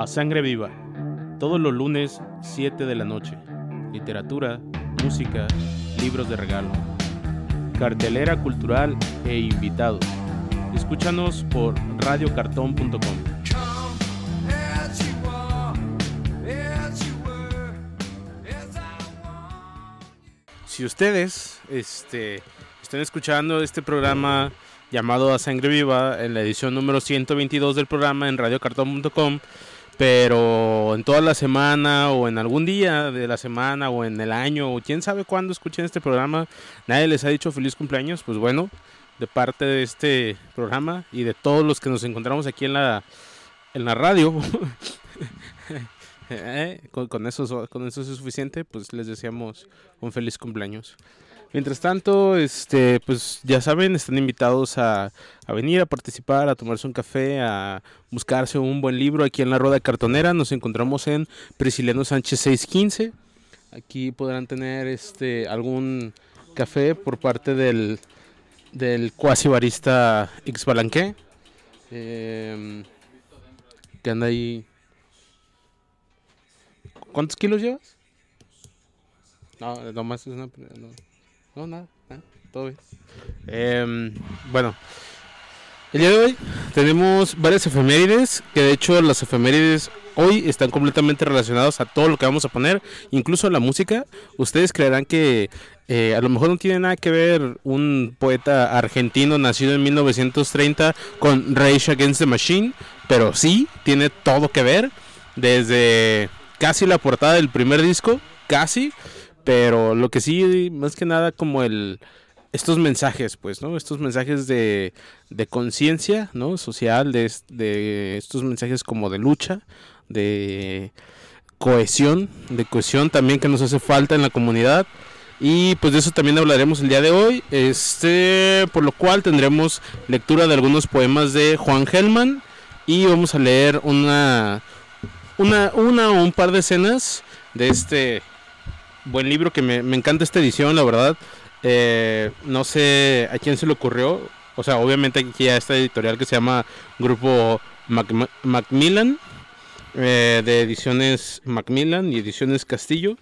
A Sangre Viva, todos los lunes 7 de la noche. Literatura, música, libros de regalo. Cartelera cultural e invitados. Escúchanos por radiocartón.com. Si ustedes este, están escuchando este programa llamado A Sangre Viva en la edición número 122 del programa en radiocartón.com, pero en toda la semana o en algún día de la semana o en el año o quién sabe cuándo escuchen este programa, nadie les ha dicho feliz cumpleaños, pues bueno, de parte de este programa y de todos los que nos encontramos aquí en la, en la radio. Eh, con, eso, con eso es suficiente, pues les deseamos un feliz cumpleaños. Mientras tanto, este, pues ya saben, están invitados a, venir a participar, a tomarse un café, a buscarse un buen libro aquí en la Rueda Cartonera. Nos encontramos en Prisciliano Sánchez 615. Aquí podrán tener este algún café por parte del, del cuasi barista X Balanqué. Eh, que anda ahí. ¿Cuántos kilos llevas? No, nomás es una. No, nada, todo bien. Em, bueno, el día de hoy tenemos varias efemérides, que de hecho las efemérides hoy están completamente relacionadas a todo lo que vamos a poner, incluso a la música. Ustedes creerán que eh, a lo mejor no tiene nada que ver un poeta argentino nacido en 1930 con Rage Against the Machine, pero sí, tiene todo que ver, desde casi la portada del primer disco, casi pero lo que sí, más que nada, como el estos mensajes, pues, ¿no? Estos mensajes de, de conciencia, ¿no? Social, de, de estos mensajes como de lucha, de cohesión, de cohesión también que nos hace falta en la comunidad. Y pues de eso también hablaremos el día de hoy. Este, por lo cual tendremos lectura de algunos poemas de Juan Gelman y vamos a leer una una una o un par de escenas de este buen libro que me, encanta esta edición, la verdad. Eh, no sé a quién se le ocurrió. O sea, obviamente aquí ya esta editorial que se llama Grupo Macmillan, eh, de ediciones Macmillan y ediciones Castillo.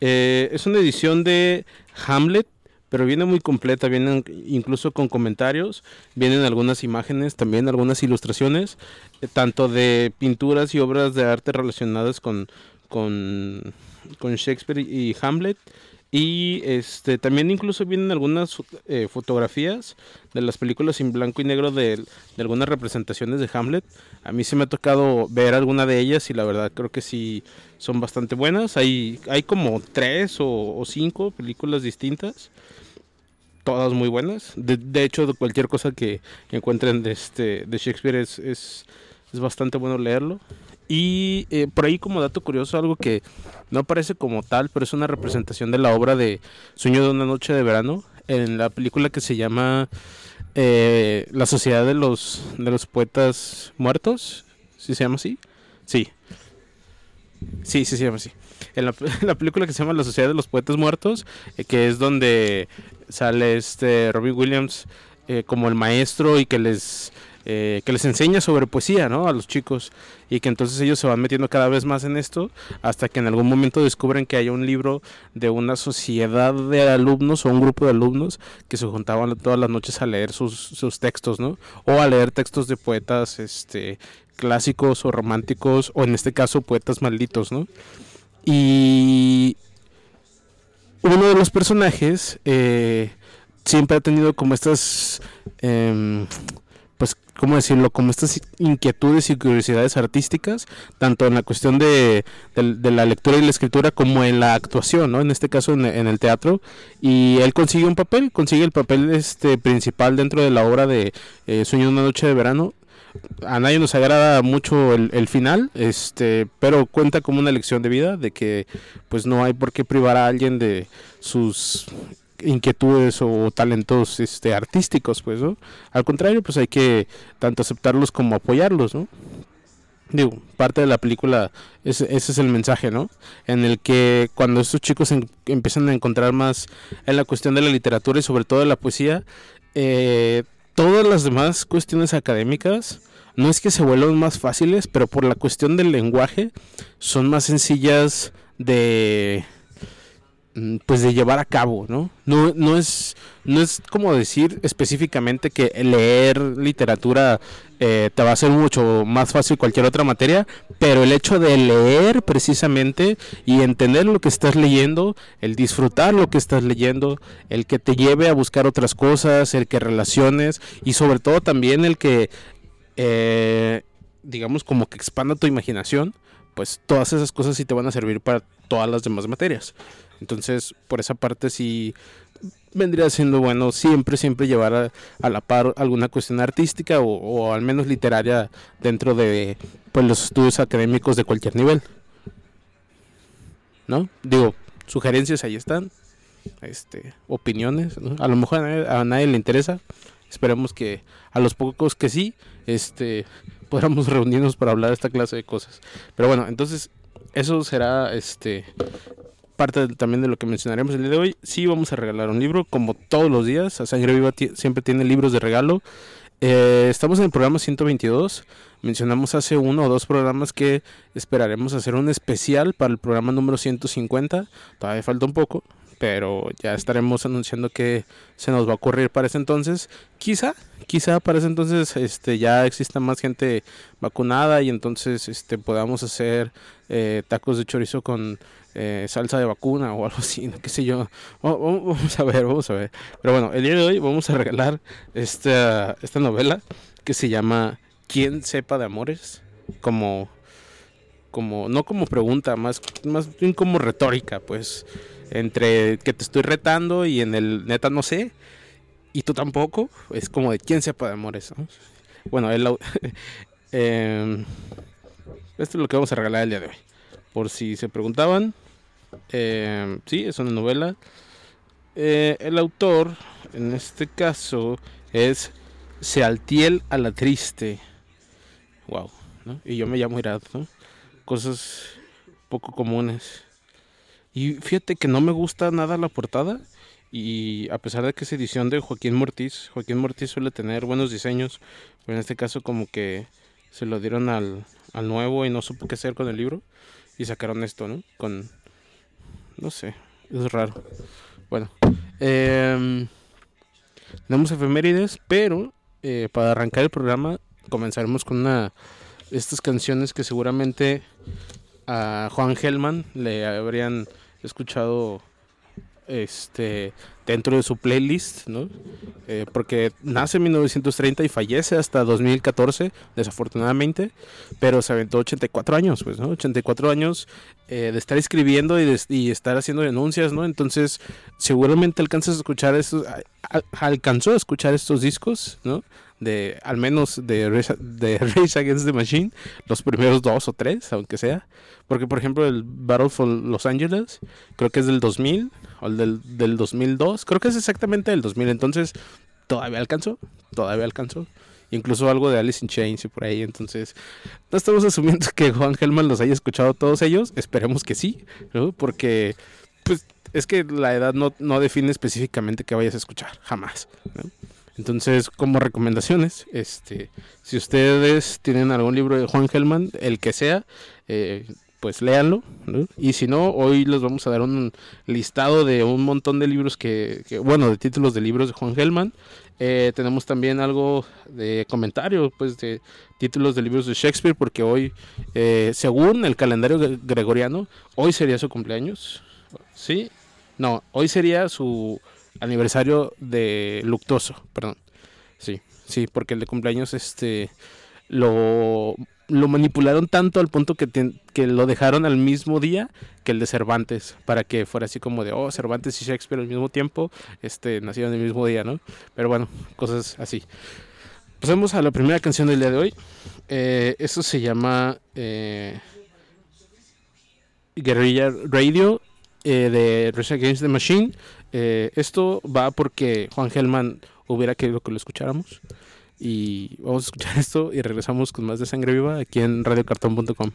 Eh, es una edición de Hamlet, pero viene muy completa, viene incluso con comentarios, vienen algunas imágenes, también algunas ilustraciones, tanto de pinturas y obras de arte relacionadas con, con con Shakespeare y Hamlet. Y este también incluso vienen algunas eh, fotografías de las películas en blanco y negro de, algunas representaciones de Hamlet. A mí se me ha tocado ver alguna de ellas y la verdad creo que sí son bastante buenas. Hay, hay como tres o, cinco películas distintas. Todas muy buenas. De, hecho, cualquier cosa que encuentren de, este, de Shakespeare es, es, es bastante bueno leerlo. Y eh, por ahí como dato curioso, algo que no aparece como tal, pero es una representación de la obra de Sueño de una noche de verano, en la película que se llama eh, La Sociedad de los, de los Poetas Muertos, ¿sí se llama así? Sí. Sí, sí se llama así. En la, película que se llama La Sociedad de los Poetas Muertos, eh, que es donde sale este Robin Williams como el maestro y que les eh, que les enseña sobre poesía ¿no? a los chicos y que entonces ellos se van metiendo cada vez más en esto hasta que en algún momento descubren que hay un libro de una sociedad de alumnos o un grupo de alumnos que se juntaban todas las noches a leer sus, sus textos ¿no? o a leer textos de poetas este, clásicos o románticos o en este caso poetas malditos ¿no? y uno de los personajes eh, siempre ha tenido como estas eh, ¿cómo decirlo? Como estas inquietudes y curiosidades artísticas, tanto en la cuestión de, la lectura y la escritura como en la actuación, ¿no? En este caso en, el teatro. Y él consigue un papel, consigue el papel este principal dentro de la obra de eh, Sueño de una noche de verano. A nadie nos agrada mucho el, el, final, este, pero cuenta como una lección de vida de que pues no hay por qué privar a alguien de sus inquietudes o talentos este, artísticos, pues, ¿no? Al contrario, pues hay que tanto aceptarlos como apoyarlos, ¿no? Digo, parte de la película, ese, es el mensaje, ¿no? En el que cuando estos chicos empiezan a encontrar más en la cuestión de la literatura y sobre todo de la poesía, eh, todas las demás cuestiones académicas, no es que se vuelvan más fáciles, pero por la cuestión del lenguaje son más sencillas de pues de llevar a cabo, ¿no? No, no es no es como decir específicamente que leer literatura eh, te va a ser mucho más fácil cualquier otra materia, pero el hecho de leer precisamente y entender lo que estás leyendo, el disfrutar lo que estás leyendo, el que te lleve a buscar otras cosas, el que relaciones y sobre todo también el que, eh, digamos, como que expanda tu imaginación, pues todas esas cosas sí te van a servir para todas las demás materias. Entonces, por esa parte sí vendría siendo bueno siempre, siempre llevar a, la par alguna cuestión artística o, al menos literaria dentro de pues, los estudios académicos de cualquier nivel. ¿No? Digo, sugerencias ahí están, este, opiniones, a lo mejor a nadie, le interesa, esperemos que a los pocos que sí, este, podamos reunirnos para hablar de esta clase de cosas. Pero bueno, entonces eso será este parte también de lo que mencionaremos el día de hoy. Sí, vamos a regalar un libro, como todos los días. A Sangre Viva siempre tiene libros de regalo. Eh, estamos en el programa 122. Mencionamos hace uno o dos programas que esperaremos hacer un especial para el programa número 150. Todavía falta un poco, pero ya estaremos anunciando que se nos va a ocurrir para ese entonces. Quizá, quizá para ese entonces este, ya exista más gente vacunada y entonces este, podamos hacer eh, tacos de chorizo con eh, salsa de vacuna o algo así, qué sé yo. Vamos a ver, vamos a ver. Pero bueno, el día de hoy vamos a regalar esta, esta novela que se llama ¿Quién sepa de amores? Como, como, no como pregunta, más, más bien como retórica, pues, entre que te estoy retando y en el neta no sé, y tú tampoco, es como de ¿Quién sepa de amores? Bueno, el, eh, esto es lo que vamos a regalar el día de hoy. Por si se preguntaban, eh, sí, es una novela. Eh, el autor, en este caso, es Sealtiel a la Triste. Wow, Y yo me llamo Irad, Cosas poco comunes. Y fíjate que no me gusta nada la portada. Y a pesar de que es edición de Joaquín Mortiz, Joaquín Mortiz suele tener buenos diseños. Pero en este caso, como que se lo dieron al, al nuevo y no supo qué hacer con el libro. Y sacaron esto, ¿no? Con no sé, es raro. Bueno, eh, tenemos efemérides, pero eh, para arrancar el programa comenzaremos con una estas canciones que seguramente a Juan Gelman le habrían escuchado este dentro de su playlist, ¿no? Eh, porque nace en 1930 y fallece hasta 2014, desafortunadamente, pero se aventó 84 años, pues, ¿no? 84 años eh, de estar escribiendo y, de, y, estar haciendo denuncias, ¿no? Entonces, seguramente alcanzas a escuchar estos, alcanzó a escuchar estos discos, ¿no? De, al menos de, de Race Against the Machine, los primeros dos o tres, aunque sea. Porque, por ejemplo, el Battle for Los Angeles, creo que es del 2000, o el del, del 2002, creo que es exactamente del 2000. Entonces, todavía alcanzó, todavía alcanzó. Incluso algo de Alice in Chains y por ahí. Entonces, no estamos asumiendo que Juan Gelman los haya escuchado todos ellos. Esperemos que sí, ¿no? Porque, pues, es que la edad no, no define específicamente que vayas a escuchar, jamás. ¿no? Entonces, como recomendaciones, este, si ustedes tienen algún libro de Juan Gelman, el que sea, eh, pues léanlo. Y si no, hoy les vamos a dar un listado de un montón de libros que, bueno, de títulos de libros de Juan Gelman. Eh, tenemos también algo de comentario, pues de títulos de libros de Shakespeare, porque hoy, eh, según el calendario gregoriano, hoy sería su cumpleaños. ¿Sí? No, hoy sería su aniversario de luctuoso, perdón. Sí, sí, porque el de cumpleaños este lo, lo manipularon tanto al punto que, que lo dejaron al mismo día que el de Cervantes, para que fuera así como de, oh, Cervantes y Shakespeare al mismo tiempo, este, nacieron el mismo día, ¿no? Pero bueno, cosas así. Pasemos a la primera canción del día de hoy. Eh, esto se llama eh, Guerrilla Radio eh, de Rage Against the Machine. Eh, esto va porque Juan Gelman hubiera querido que lo escucháramos. Y vamos a escuchar esto y regresamos con más de Sangre Viva aquí en radiocartón.com.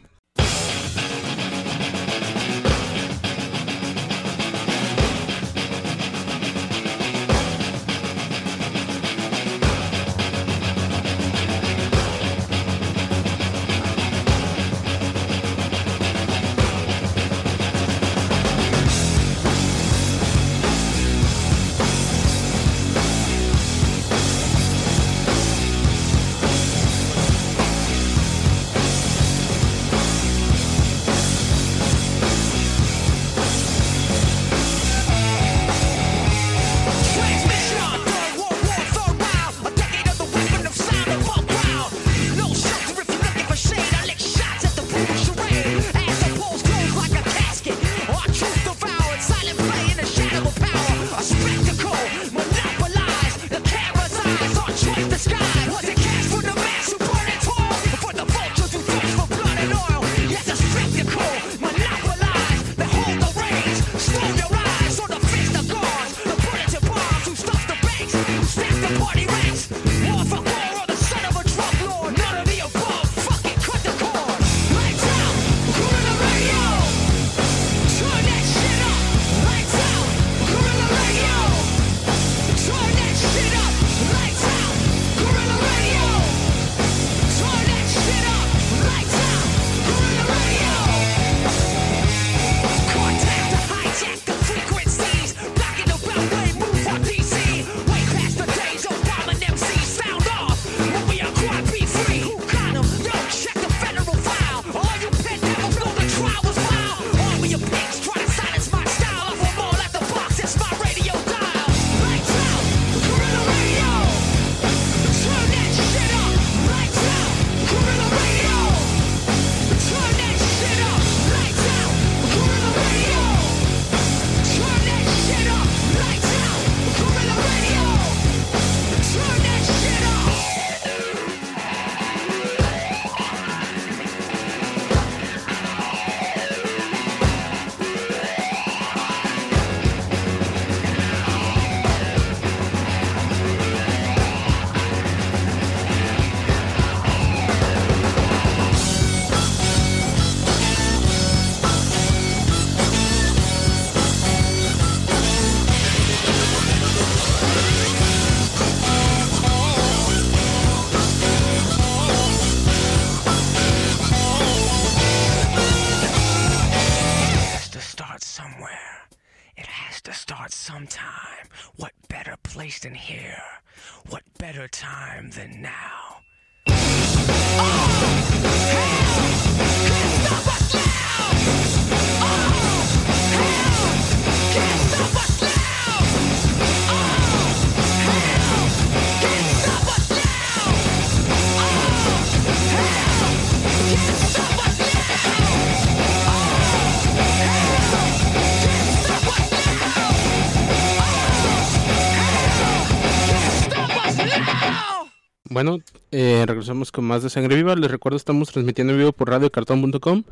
regresamos con más de Sangre Viva. Les recuerdo, estamos transmitiendo en vivo por radiocartón.com.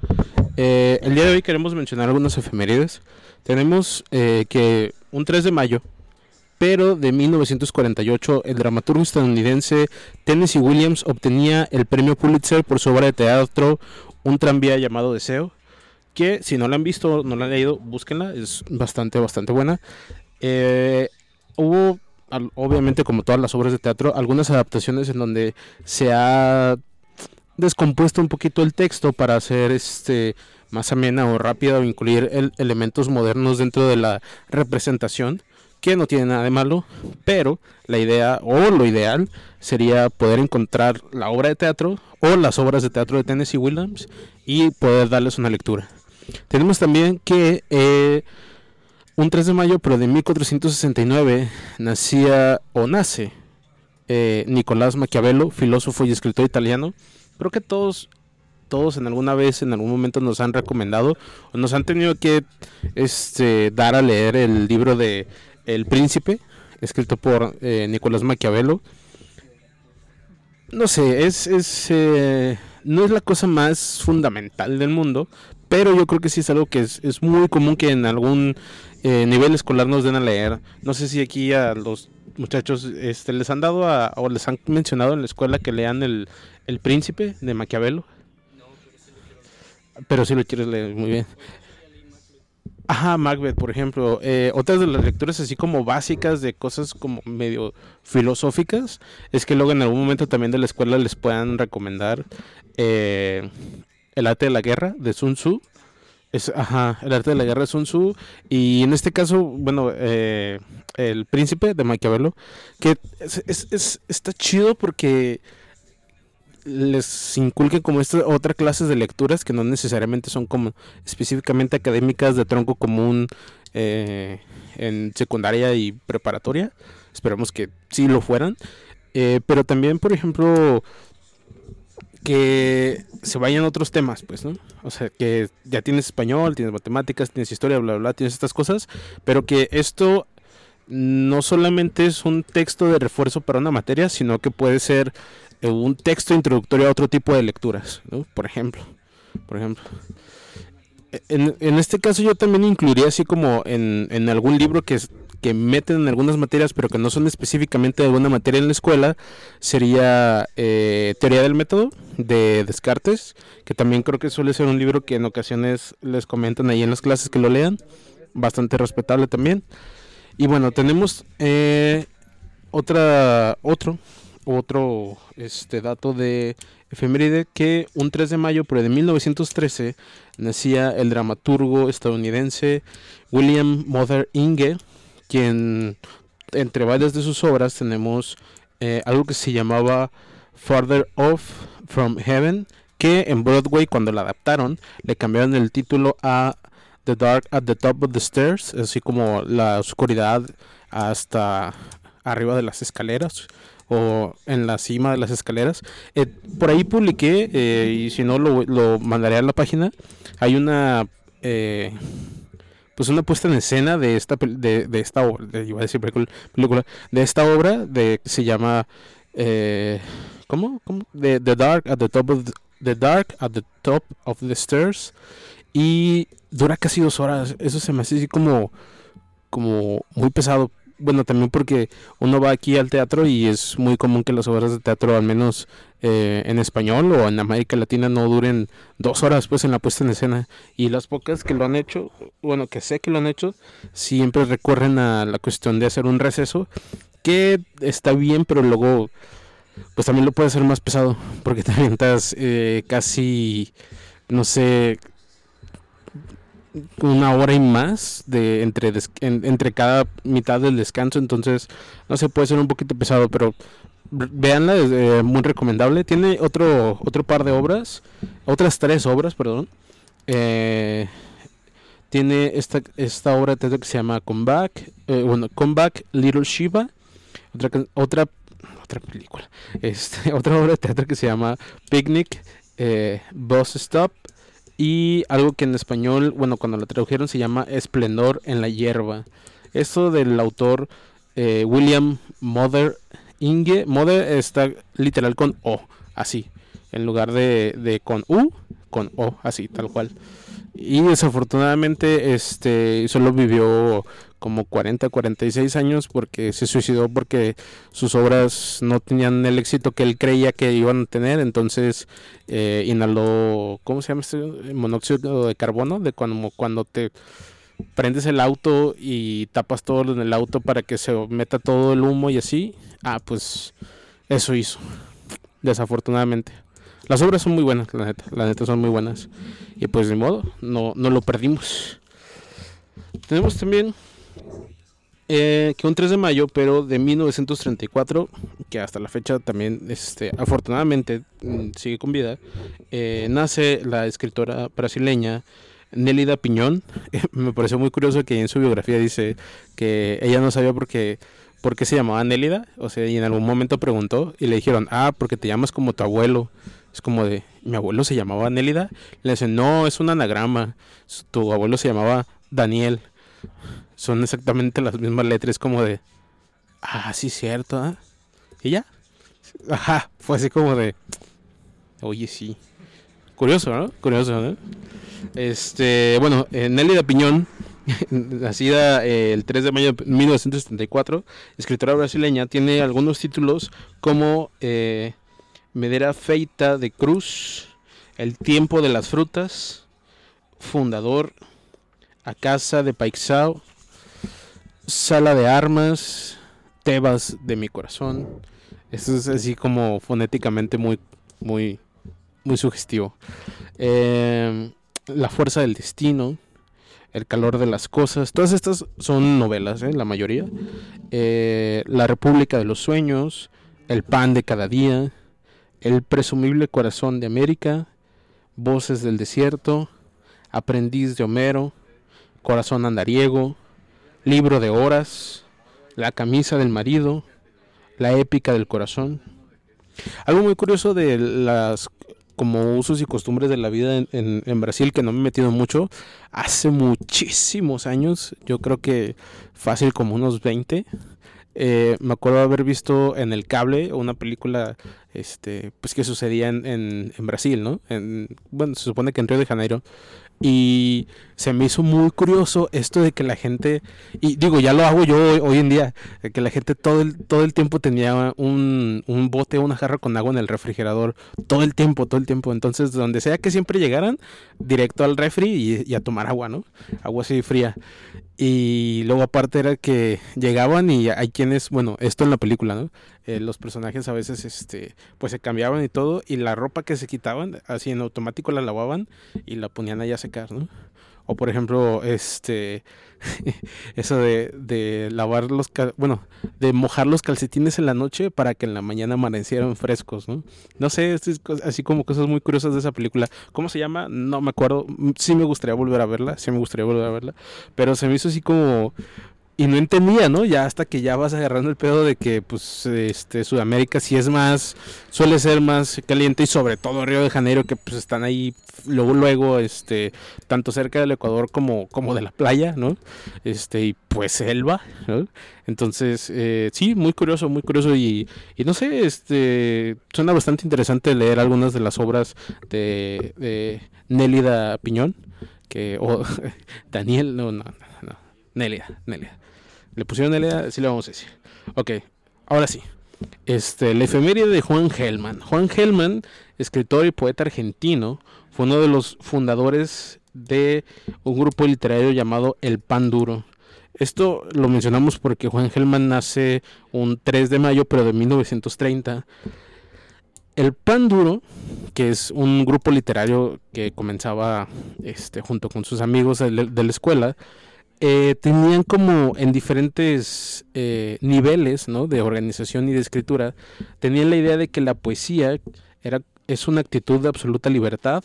Eh, el día de hoy queremos mencionar algunas efemérides. Tenemos eh, que un 3 de mayo, pero de 1948, el dramaturgo estadounidense Tennessee Williams obtenía el premio Pulitzer por su obra de teatro Un tranvía llamado Deseo. Que si no la han visto, no la han leído, búsquenla, es bastante, bastante buena. Eh, hubo obviamente como todas las obras de teatro, algunas adaptaciones en donde se ha descompuesto un poquito el texto para hacer este más amena o rápida o incluir elementos modernos dentro de la representación, que no tiene nada de malo, pero la idea o lo ideal sería poder encontrar la obra de teatro o las obras de teatro de Tennessee Williams y poder darles una lectura. Tenemos también que eh, un 3 de mayo, pero de 1469, nacía o nace eh, Nicolás Maquiavelo, filósofo y escritor italiano. Creo que todos, todos en alguna vez, en algún momento nos han recomendado o nos han tenido que este, dar a leer el libro de El Príncipe, escrito por eh, Nicolás Maquiavelo. No sé, es, es eh, no es la cosa más fundamental del mundo, pero yo creo que sí es algo que es, es muy común que en algún eh, nivel escolar nos den a leer. No sé si aquí a los muchachos este, les han dado o les han mencionado en la escuela que lean el, el Príncipe de Maquiavelo. pero si lo quieres leer, muy bien. Ajá, Macbeth, por ejemplo. Eh, otras de las lecturas así como básicas de cosas como medio filosóficas es que luego en algún momento también de la escuela les puedan recomendar eh, El arte de la guerra de Sun Tzu es, ajá, el arte de la guerra de Sun Tzu. Y en este caso, bueno, eh, el príncipe de Maquiavelo, que es, está chido porque les inculque como estas otras clases de lecturas que no necesariamente son como específicamente académicas de tronco común eh, en secundaria y preparatoria. Esperamos que sí lo fueran. Eh, pero también, por ejemplo, que se vayan otros temas, pues, ¿no? O sea, que ya tienes español, tienes matemáticas, tienes historia, bla, bla, bla, tienes estas cosas, pero que esto no solamente es un texto de refuerzo para una materia, sino que puede ser eh, un texto introductorio a otro tipo de lecturas, ¿no? Por ejemplo, por ejemplo. En, en este caso yo también incluiría así como en, en algún libro que que meten en algunas materias, pero que no son específicamente de alguna materia en la escuela, sería eh, Teoría del Método de Descartes, que también creo que suele ser un libro que en ocasiones les comentan ahí en las clases que lo lean, bastante respetable también. Y bueno, tenemos eh, otra, otro, otro este dato de efeméride que un 3 de mayo, pero de 1913, nacía el dramaturgo estadounidense William Mother Inge, quien entre varias de sus obras tenemos eh, algo que se llamaba Farther Off from Heaven, que en Broadway cuando la adaptaron le cambiaron el título a The Dark at the Top of the Stairs, así como la oscuridad hasta arriba de las escaleras o en la cima de las escaleras. Eh, por ahí publiqué, eh, y si no lo, lo mandaré a la página, hay una pues una puesta en escena de esta de, de esta obra, de, iba a decir película, de esta obra de se llama eh, ¿cómo? ¿Cómo? The, Dark at the Top of the, Dark at the Top of the Stairs y dura casi dos horas. Eso se me hace así como como muy pesado bueno, también porque uno va aquí al teatro y es muy común que las obras de teatro, al menos eh, en español o en América Latina, no duren dos horas pues en la puesta en escena. Y las pocas que lo han hecho, bueno, que sé que lo han hecho, siempre recorren a la cuestión de hacer un receso, que está bien, pero luego pues también lo puede hacer más pesado, porque también estás eh, casi, no sé, una hora y más de entre, entre cada mitad del descanso, entonces no se puede ser un poquito pesado, pero véanla, es eh, muy recomendable. Tiene otro, otro par de obras, otras tres obras, perdón. Eh, tiene esta, esta obra de teatro que se llama Comeback, eh, bueno, Comeback Little Shiva, otra, otra, otra película, este, otra obra de teatro que se llama Picnic, Bus Stop y algo que en español, bueno, cuando lo tradujeron se llama Esplendor en la hierba. Esto del autor eh, William Mother Inge, Mother está literal con O, así, en lugar de, de con U, con O, así, tal cual. Y desafortunadamente este solo vivió como 40, 46 años porque se suicidó porque sus obras no tenían el éxito que él creía que iban a tener, entonces eh, inhaló, ¿cómo se llama este? Monóxido de carbono, de cuando, cuando te prendes el auto y tapas todo en el auto para que se meta todo el humo y así. Ah, pues eso hizo, desafortunadamente. Las obras son muy buenas, la neta, la neta son muy buenas. Y pues de modo, no, no lo perdimos. Tenemos también eh, que un 3 de mayo, pero de 1934, que hasta la fecha también, este, afortunadamente, mm, sigue con vida, eh, nace la escritora brasileña Nélida Piñón. Me pareció muy curioso que en su biografía dice que ella no sabía por qué, por qué se llamaba Nélida, o sea, y en algún momento preguntó y le dijeron, ah, porque te llamas como tu abuelo. Es como de, mi abuelo se llamaba Nélida. Le dicen, no, es un anagrama. Tu abuelo se llamaba Daniel. Son exactamente las mismas letras, como de, ah, sí, cierto, ¿ah? Y ya. Ajá, fue así como de, oye, sí. Curioso, ¿no? Curioso, ¿no? Este, bueno, eh, Nélida Piñón, nacida eh, el 3 de mayo de 1974, escritora brasileña, tiene algunos títulos como eh, Medera Feita de Cruz, El tiempo de las frutas, Fundador, A Casa de Paixao, Sala de Armas, Tebas de mi corazón. Esto es así como fonéticamente muy, muy, muy sugestivo. Eh, la fuerza del destino, El calor de las cosas, todas estas son novelas, ¿eh? la mayoría. Eh, la República de los Sueños, El pan de cada día, El presumible corazón de América, Voces del desierto, Aprendiz de Homero, Corazón andariego, Libro de horas, La camisa del marido, La épica del corazón. Algo muy curioso de las como usos y costumbres de la vida en, Brasil que no me he metido mucho hace muchísimos años yo creo que fácil como unos 20 eh, me acuerdo haber visto en el cable una película este pues que sucedía en, en, Brasil no en, bueno se supone que en Río de Janeiro y se me hizo muy curioso esto de que la gente y digo ya lo hago yo hoy, en día de que la gente todo el todo el tiempo tenía un, un bote una jarra con agua en el refrigerador todo el tiempo todo el tiempo entonces donde sea que siempre llegaran directo al refri y, y a tomar agua no agua así fría y luego aparte era que llegaban y hay quienes, bueno, esto en la película, ¿no? Eh, los personajes a veces, este, pues se cambiaban y todo, y la ropa que se quitaban, así en automático la lavaban y la ponían allá a secar, ¿no? O por ejemplo, este, eso de, de lavar los, bueno, de mojar los calcetines en la noche para que en la mañana amanecieran frescos, ¿no? No sé, así como cosas muy curiosas de esa película. ¿Cómo se llama? No me acuerdo. Sí me gustaría volver a verla, sí me gustaría volver a verla. Pero se me hizo así como... Y no entendía, ¿no? Ya hasta que ya vas agarrando el pedo de que, pues, este, Sudamérica sí es más, suele ser más caliente y sobre todo Río de Janeiro, que pues están ahí luego, luego, este, tanto cerca del Ecuador como, como de la playa, ¿no? Este, y pues selva, ¿no? Entonces, eh, sí, muy curioso, muy curioso y, y no sé, este, suena bastante interesante leer algunas de las obras de, de Nélida Piñón, que, o Daniel, no, no, no, no, Nélida, Nélida. Le pusieron Nélida, sí le vamos a decir. Ok, ahora sí. Este, la efeméride de Juan Gelman. Juan Gelman, escritor y poeta argentino, fue uno de los fundadores de un grupo literario llamado El Pan Duro. Esto lo mencionamos porque Juan Gelman nace un 3 de mayo, pero de 1930. El Pan Duro que es un grupo literario que comenzaba este, junto con sus amigos de la escuela, eh, tenían como en diferentes eh, niveles ¿no? de organización y de escritura, tenían la idea de que la poesía era, es una actitud de absoluta libertad,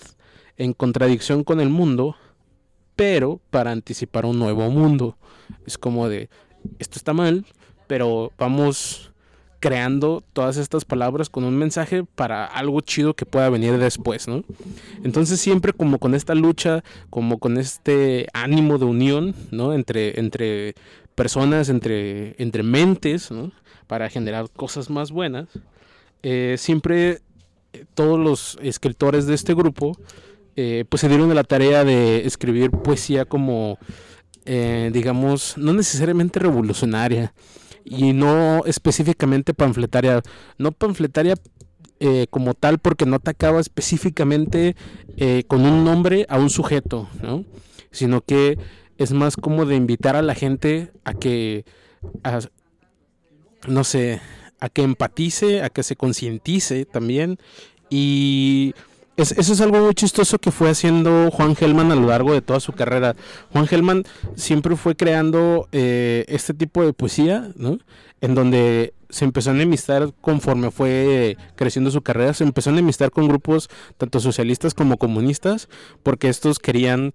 en contradicción con el mundo, pero para anticipar un nuevo mundo. Es como de, esto está mal, pero vamos creando todas estas palabras con un mensaje para algo chido que pueda venir después, ¿no? Entonces siempre como con esta lucha, como con este ánimo de unión, ¿no? Entre, entre personas, entre, entre mentes, ¿no? Para generar cosas más buenas. Eh, siempre eh, todos los escritores de este grupo eh, pues se dieron a la tarea de escribir poesía como, digamos, no necesariamente revolucionaria, y no específicamente panfletaria. No panfletaria eh, como tal porque no atacaba específicamente eh, con un nombre a un sujeto, ¿no? sino que es más como de invitar a la gente a que, no sé, a que empatice, a que se concientice también y eso es algo muy chistoso que fue haciendo Juan Gelman a lo largo de toda su carrera. Juan Gelman siempre fue creando eh, este tipo de poesía, ¿no? En donde se empezó a enemistar conforme fue creciendo su carrera, se empezó a enemistar con grupos tanto socialistas como comunistas, porque estos querían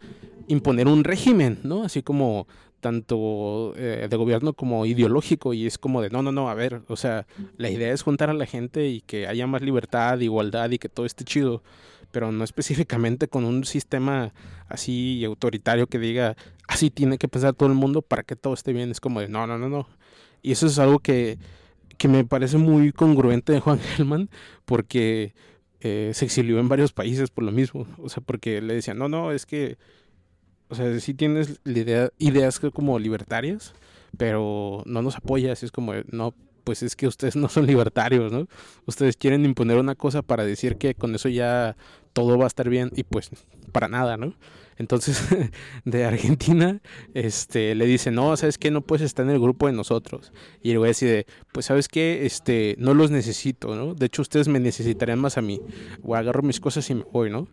imponer un régimen, ¿no? Así como tanto eh, de gobierno como ideológico y es como de no, no, no, a ver, o sea, la idea es juntar a la gente y que haya más libertad, igualdad y que todo esté chido, pero no específicamente con un sistema así autoritario que diga así tiene que pensar todo el mundo para que todo esté bien, es como de no, no, no, no. Y eso es algo que, que me parece muy congruente de Juan Gelman porque eh, se exilió en varios países por lo mismo, o sea, porque le decían, no, no, es que o sea, sí tienes idea, ideas como libertarias, pero no nos apoyas, es como, no, pues es que ustedes no son libertarios, ¿no? Ustedes quieren imponer una cosa para decir que con eso ya todo va a estar bien y pues para nada, ¿no? Entonces, de Argentina, este, le dice, no, ¿sabes qué? No puedes estar en el grupo de nosotros. Y el güey decide, pues, ¿sabes qué? Este, no los necesito, ¿no? De hecho, ustedes me necesitarían más a mí. O agarro mis cosas y me voy, ¿no?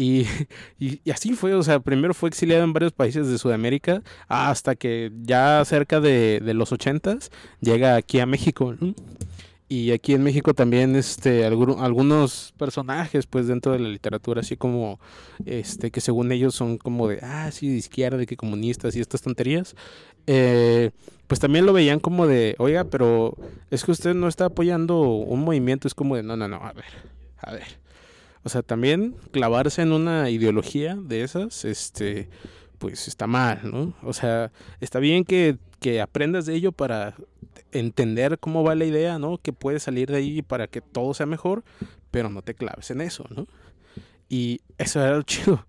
Y, así fue, o sea, primero fue exiliado en varios países de Sudamérica hasta que ya cerca de, los ochentas llega aquí a México. Y aquí en México también este, algunos personajes pues dentro de la literatura, así como este que según ellos son como de, ah, sí, de izquierda, que comunistas y estas tonterías, eh, pues también lo veían como de, oiga, pero es que usted no está apoyando un movimiento, es como de, no, no, no, a ver, a ver o sea, también clavarse en una ideología de esas, este, pues está mal, ¿no? O sea, está bien que, que aprendas de ello para entender cómo va la idea, ¿no? Que puedes salir de ahí para que todo sea mejor, pero no te claves en eso, ¿no? Y eso era lo chido,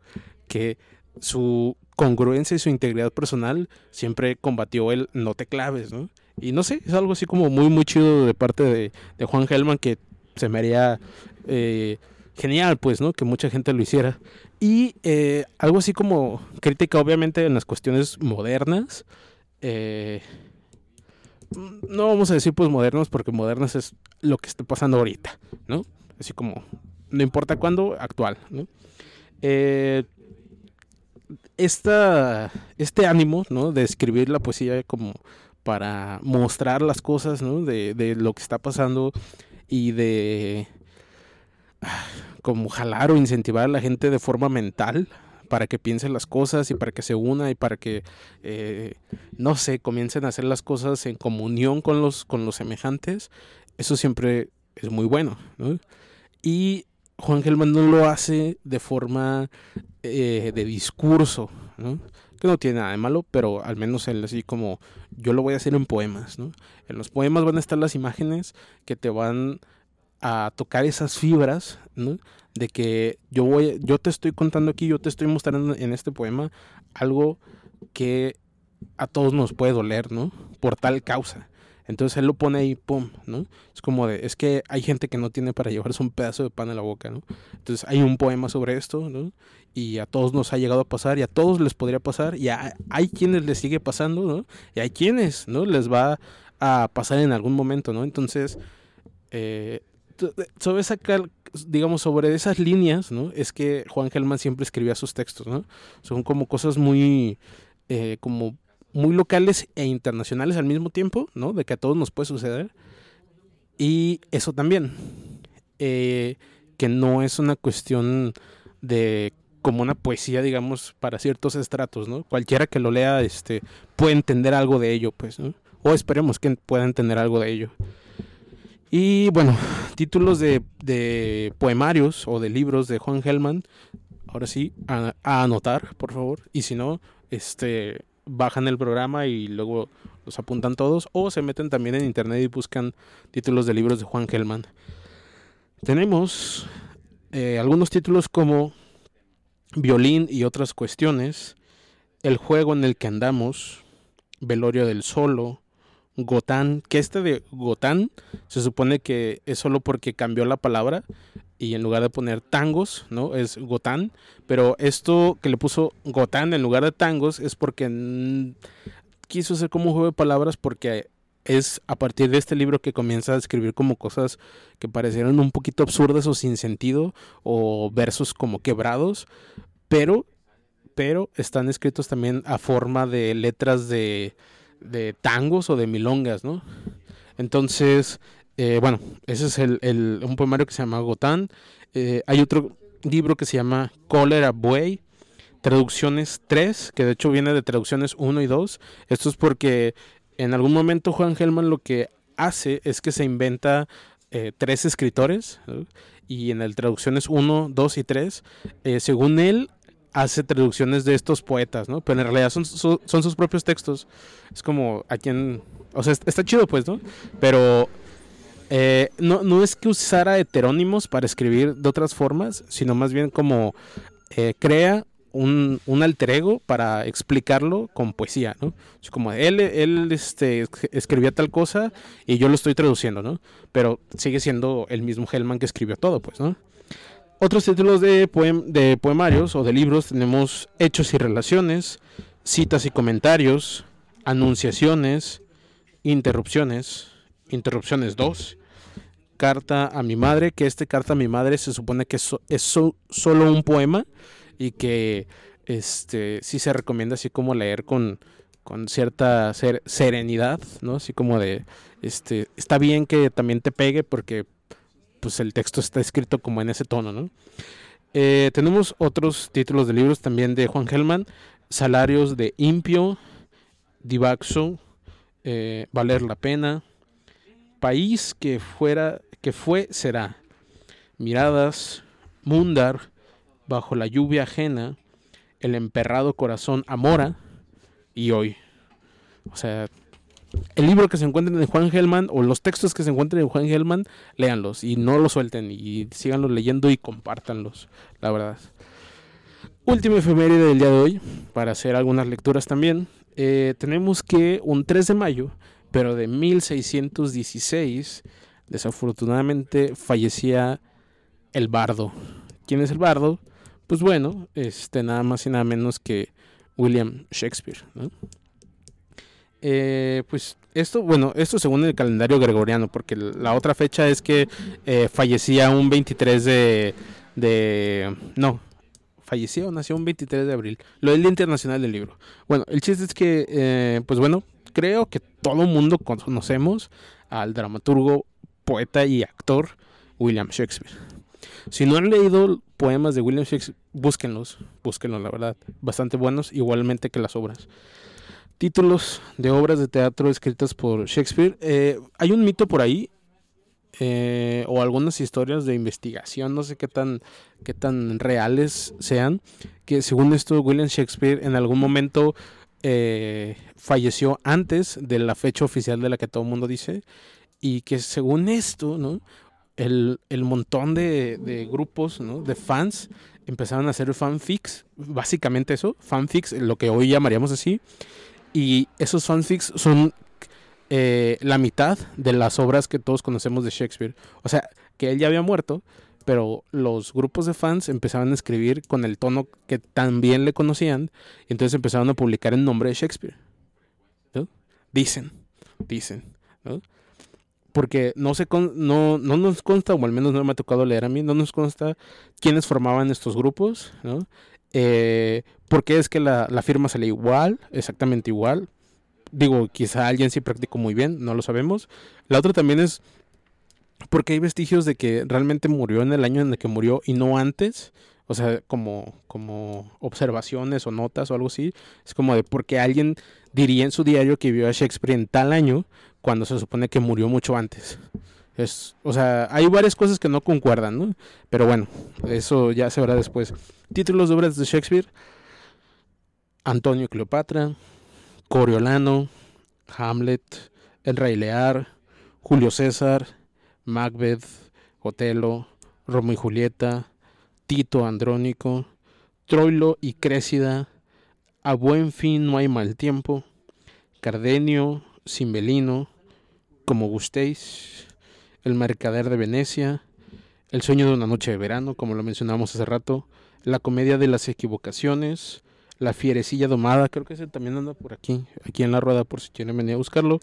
que su congruencia y su integridad personal siempre combatió el no te claves, ¿no? Y no sé, es algo así como muy, muy chido de parte de, de Juan Gelman que se me haría eh, genial, pues, ¿no? Que mucha gente lo hiciera. Y eh, algo así como crítica, obviamente, en las cuestiones modernas. Eh, no vamos a decir pues modernos, porque modernas es lo que está pasando ahorita, ¿no? Así como, no importa cuándo, actual, ¿no? Eh, esta, este ánimo, ¿no? De escribir la poesía como para mostrar las cosas, ¿no? De, de lo que está pasando y de como jalar o incentivar a la gente de forma mental para que piense las cosas y para que se una y para que, eh, no sé, comiencen a hacer las cosas en comunión con los, con los semejantes, eso siempre es muy bueno. Y Juan Gelman no lo hace de forma eh, de discurso, que no tiene nada de malo, pero al menos él así como yo lo voy a hacer en poemas. En los poemas van a estar las imágenes que te van a tocar esas fibras, ¿no? De que yo voy, yo te estoy contando aquí, yo te estoy mostrando en este poema algo que a todos nos puede doler, ¿no? Por tal causa. Entonces él lo pone ahí, pum, ¿no? Es como de, es que hay gente que no tiene para llevarse un pedazo de pan en la boca, ¿no? Entonces hay un poema sobre esto, ¿no? Y a todos nos ha llegado a pasar y a todos les podría pasar y hay quienes les sigue pasando, ¿no? Y hay quienes, ¿no? Les va a pasar en algún momento, ¿no? Entonces, eh, sobre esa, digamos, sobre esas líneas, ¿no? Es que Juan Gelman siempre escribía sus textos, ¿no? Son como cosas muy, eh, como muy locales e internacionales al mismo tiempo, ¿no? De que a todos nos puede suceder. Y eso también, eh, que no es una cuestión de como una poesía, digamos, para ciertos estratos, ¿no? Cualquiera que lo lea, este, puede entender algo de ello, pues. O esperemos que pueda entender algo de ello. Y bueno, títulos de, de poemarios o de libros de Juan Gelman, ahora sí, a, anotar, por favor. Y si no, este, bajan el programa y luego los apuntan todos. O se meten también en internet y buscan títulos de libros de Juan Gelman. Tenemos eh, algunos títulos como Violín y otras cuestiones, El juego en el que andamos, Velorio del Solo, Gotán, que este de Gotán se supone que es solo porque cambió la palabra y en lugar de poner tangos, ¿no? Es Gotán, pero esto que le puso Gotán en lugar de tangos es porque quiso hacer como un juego de palabras porque es a partir de este libro que comienza a escribir como cosas que parecieron un poquito absurdas o sin sentido o versos como quebrados, pero pero están escritos también a forma de letras de de tangos o de milongas, ¿no? Entonces, eh, bueno, ese es el, un poemario que se llama Gotán. Eh, hay otro libro que se llama Cólera Buey, traducciones 3, que de hecho viene de traducciones 1 y 2. Esto es porque en algún momento Juan Gelman lo que hace es que se inventa eh, tres escritores y en el traducciones 1, 2 y 3, según él, hace traducciones de estos poetas, ¿no? Pero en realidad son, son, sus propios textos. Es como a quien... O sea, está chido, pues, ¿no? Pero eh, no, no es que usara heterónimos para escribir de otras formas, sino más bien como eh, crea un, un, alter ego para explicarlo con poesía, ¿no? Es como él, él este, escribía tal cosa y yo lo estoy traduciendo, ¿no? Pero sigue siendo el mismo Hellman que escribió todo, pues, ¿no? Otros títulos de, poemarios o de libros tenemos Hechos y Relaciones, Citas y Comentarios, Anunciaciones, Interrupciones, Interrupciones 2, Carta a mi madre, que este Carta a mi madre se supone que es, solo un poema y que este sí se recomienda así como leer con, con cierta serenidad, ¿no? Así como de, este, está bien que también te pegue porque pues el texto está escrito como en ese tono, ¿no? Eh, tenemos otros títulos de libros también de Juan Gelman, Salarios de Impio, Divaxo, eh, Valer la Pena, País que fuera, que fue, será, Miradas, Mundar, Bajo la lluvia ajena, El emperrado corazón Amora y Hoy. O sea, el libro que se encuentren de Juan Gelman o los textos que se encuentren de Juan Gelman, léanlos y no los suelten y síganlos leyendo y compártanlos, la verdad. Último efeméride del día de hoy, para hacer algunas lecturas también. Eh, tenemos que un 3 de mayo, pero de 1616, desafortunadamente fallecía el bardo. ¿Quién es el bardo? Pues bueno, este, nada más y nada menos que William Shakespeare. ¿no? Eh, pues esto, bueno, esto según el calendario gregoriano, porque la otra fecha es que eh, fallecía un 23 de, de... No, falleció, nació un 23 de abril, lo del Día Internacional del Libro. Bueno, el chiste es que, eh, pues bueno, creo que todo el mundo conocemos al dramaturgo, poeta y actor William Shakespeare. Si no han leído poemas de William Shakespeare, búsquenlos, búsquenlos, la verdad, bastante buenos, igualmente que las obras títulos de obras de teatro escritas por Shakespeare. Eh, hay un mito por ahí, eh, o algunas historias de investigación, no sé qué tan, qué tan reales sean, que según esto William Shakespeare en algún momento eh, falleció antes de la fecha oficial de la que todo el mundo dice, y que según esto, ¿no? El, montón de, de grupos, ¿no? De fans empezaron a hacer fanfics, básicamente eso, fanfics, lo que hoy llamaríamos así, y esos fanfics son eh, la mitad de las obras que todos conocemos de Shakespeare. O sea, que él ya había muerto, pero los grupos de fans empezaron a escribir con el tono que también le conocían, y entonces empezaron a publicar en nombre de Shakespeare. Dicen, dicen. porque no, se con- no, no nos consta, o al menos no me ha tocado leer a mí, no nos consta quiénes formaban estos grupos, ¿no? Eh, ¿Por qué es que la, la firma sale igual, exactamente igual? Digo, quizá alguien sí practicó muy bien, no lo sabemos. La otra también es porque hay vestigios de que realmente murió en el año en el que murió y no antes. O sea, como, como observaciones o notas o algo así. Es como de porque alguien diría en su diario que vio a Shakespeare en tal año cuando se supone que murió mucho antes. Es, o sea, hay varias cosas que no concuerdan, ¿no? Pero bueno, eso ya se verá después. Títulos de obras de Shakespeare. Antonio Cleopatra, Coriolano, Hamlet, El Rey Lear, Julio César, Macbeth, Otelo, Romeo y Julieta, Tito Andrónico, Troilo y Crécida, A buen fin no hay mal tiempo, Cardenio, Cimbelino, Como gustéis, El mercader de Venecia, El sueño de una noche de verano, como lo mencionamos hace rato, La comedia de las equivocaciones, La fierecilla domada, creo que ese también anda por aquí, aquí en la rueda por si quieren venir a buscarlo.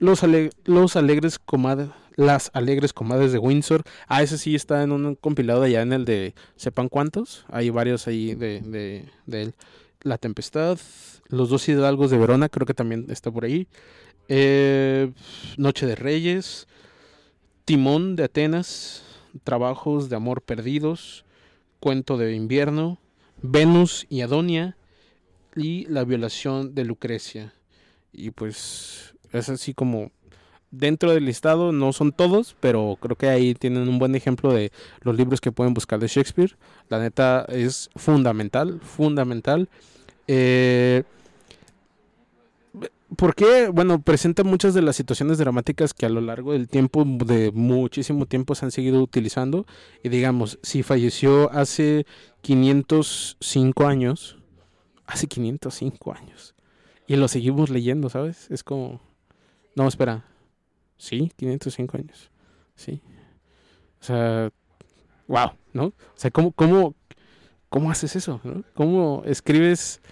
Los, los alegres comadres, las alegres comadres de Windsor. Ah, ese sí está en un compilado allá en el de sepan cuántos. Hay varios ahí de, de, de él. La tempestad, los dos hidalgos de Verona, creo que también está por ahí. Eh, Noche de Reyes, Timón de Atenas, Trabajos de amor perdidos, Cuento de invierno, Venus y Adonia y La violación de Lucrecia. Y pues es así como dentro del listado, no son todos, pero creo que ahí tienen un buen ejemplo de los libros que pueden buscar de Shakespeare. La neta es fundamental, fundamental. Eh, ¿Por qué? Bueno, presenta muchas de las situaciones dramáticas que a lo largo del tiempo, de muchísimo tiempo, se han seguido utilizando. Y digamos, si falleció hace 505 años, hace 505 años, y lo seguimos leyendo, ¿sabes? Es como... No, espera. Sí, 505 años. Sí. O sea, wow, ¿no? O sea, ¿cómo, cómo, cómo haces eso? ¿Cómo escribes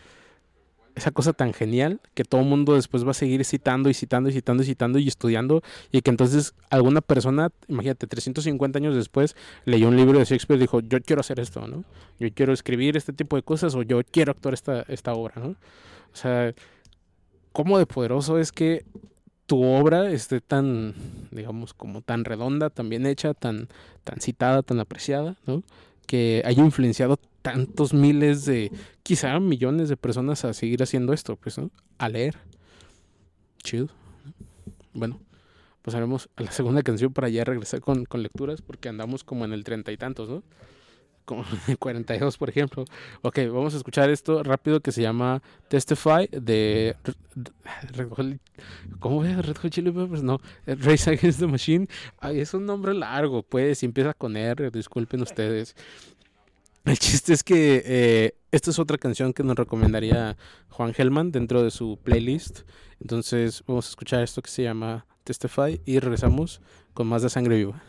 esa cosa tan genial que todo el mundo después va a seguir citando y citando y citando y citando y estudiando y que entonces alguna persona, imagínate, 350 años después leyó un libro de Shakespeare y dijo, yo quiero hacer esto, ¿no? Yo quiero escribir este tipo de cosas o yo quiero actuar esta, esta obra, ¿no? O sea, ¿cómo de poderoso es que tu obra esté tan, digamos, como tan redonda, tan bien hecha, tan, tan citada, tan apreciada, ¿no? Que haya influenciado tantos miles de, quizá millones de personas a seguir haciendo esto, pues, ¿no? A leer. Chido. Bueno, pasaremos a la segunda canción para ya regresar con, con lecturas, porque andamos como en el treinta y tantos, ¿no? Como en el 42, por ejemplo. Ok, vamos a escuchar esto rápido que se llama Testify de Hot- ¿Cómo es? Red Hot Chili Peppers, no, eh, Race Against the Machine. Ay, es un nombre largo, pues, empieza con R, disculpen ustedes. El chiste es que eh, esta es otra canción que nos recomendaría Juan Hellman dentro de su playlist. Entonces, vamos a escuchar esto que se llama Testify y regresamos con más de Sangre Viva.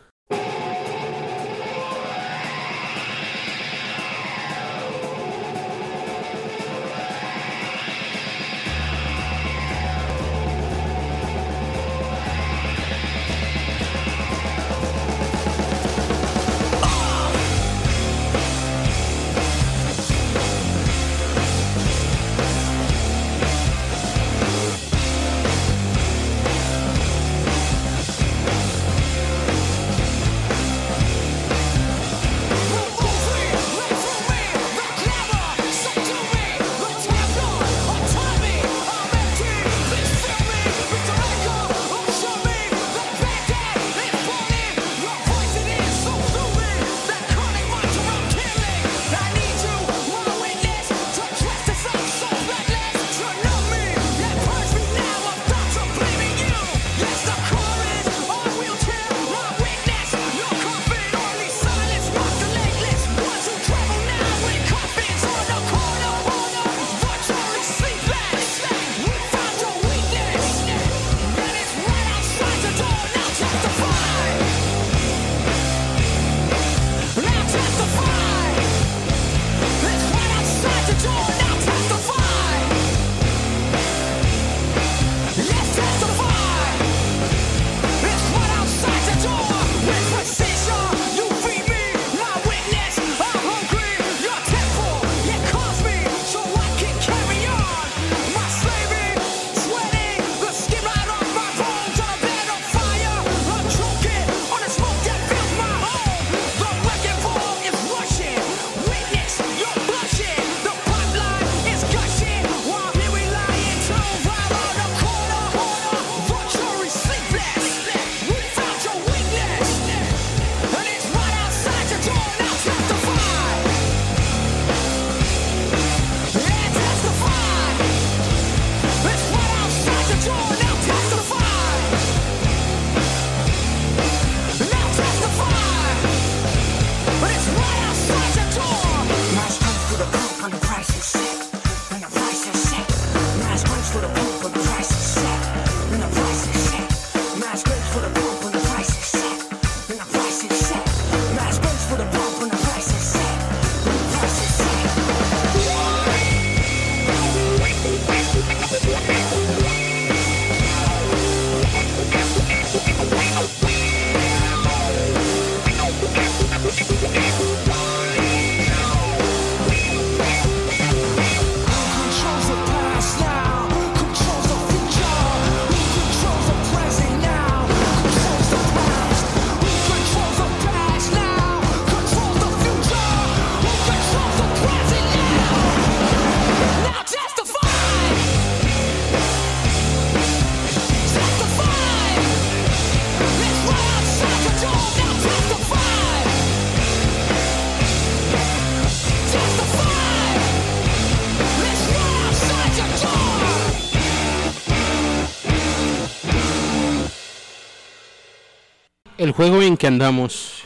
El juego en que andamos.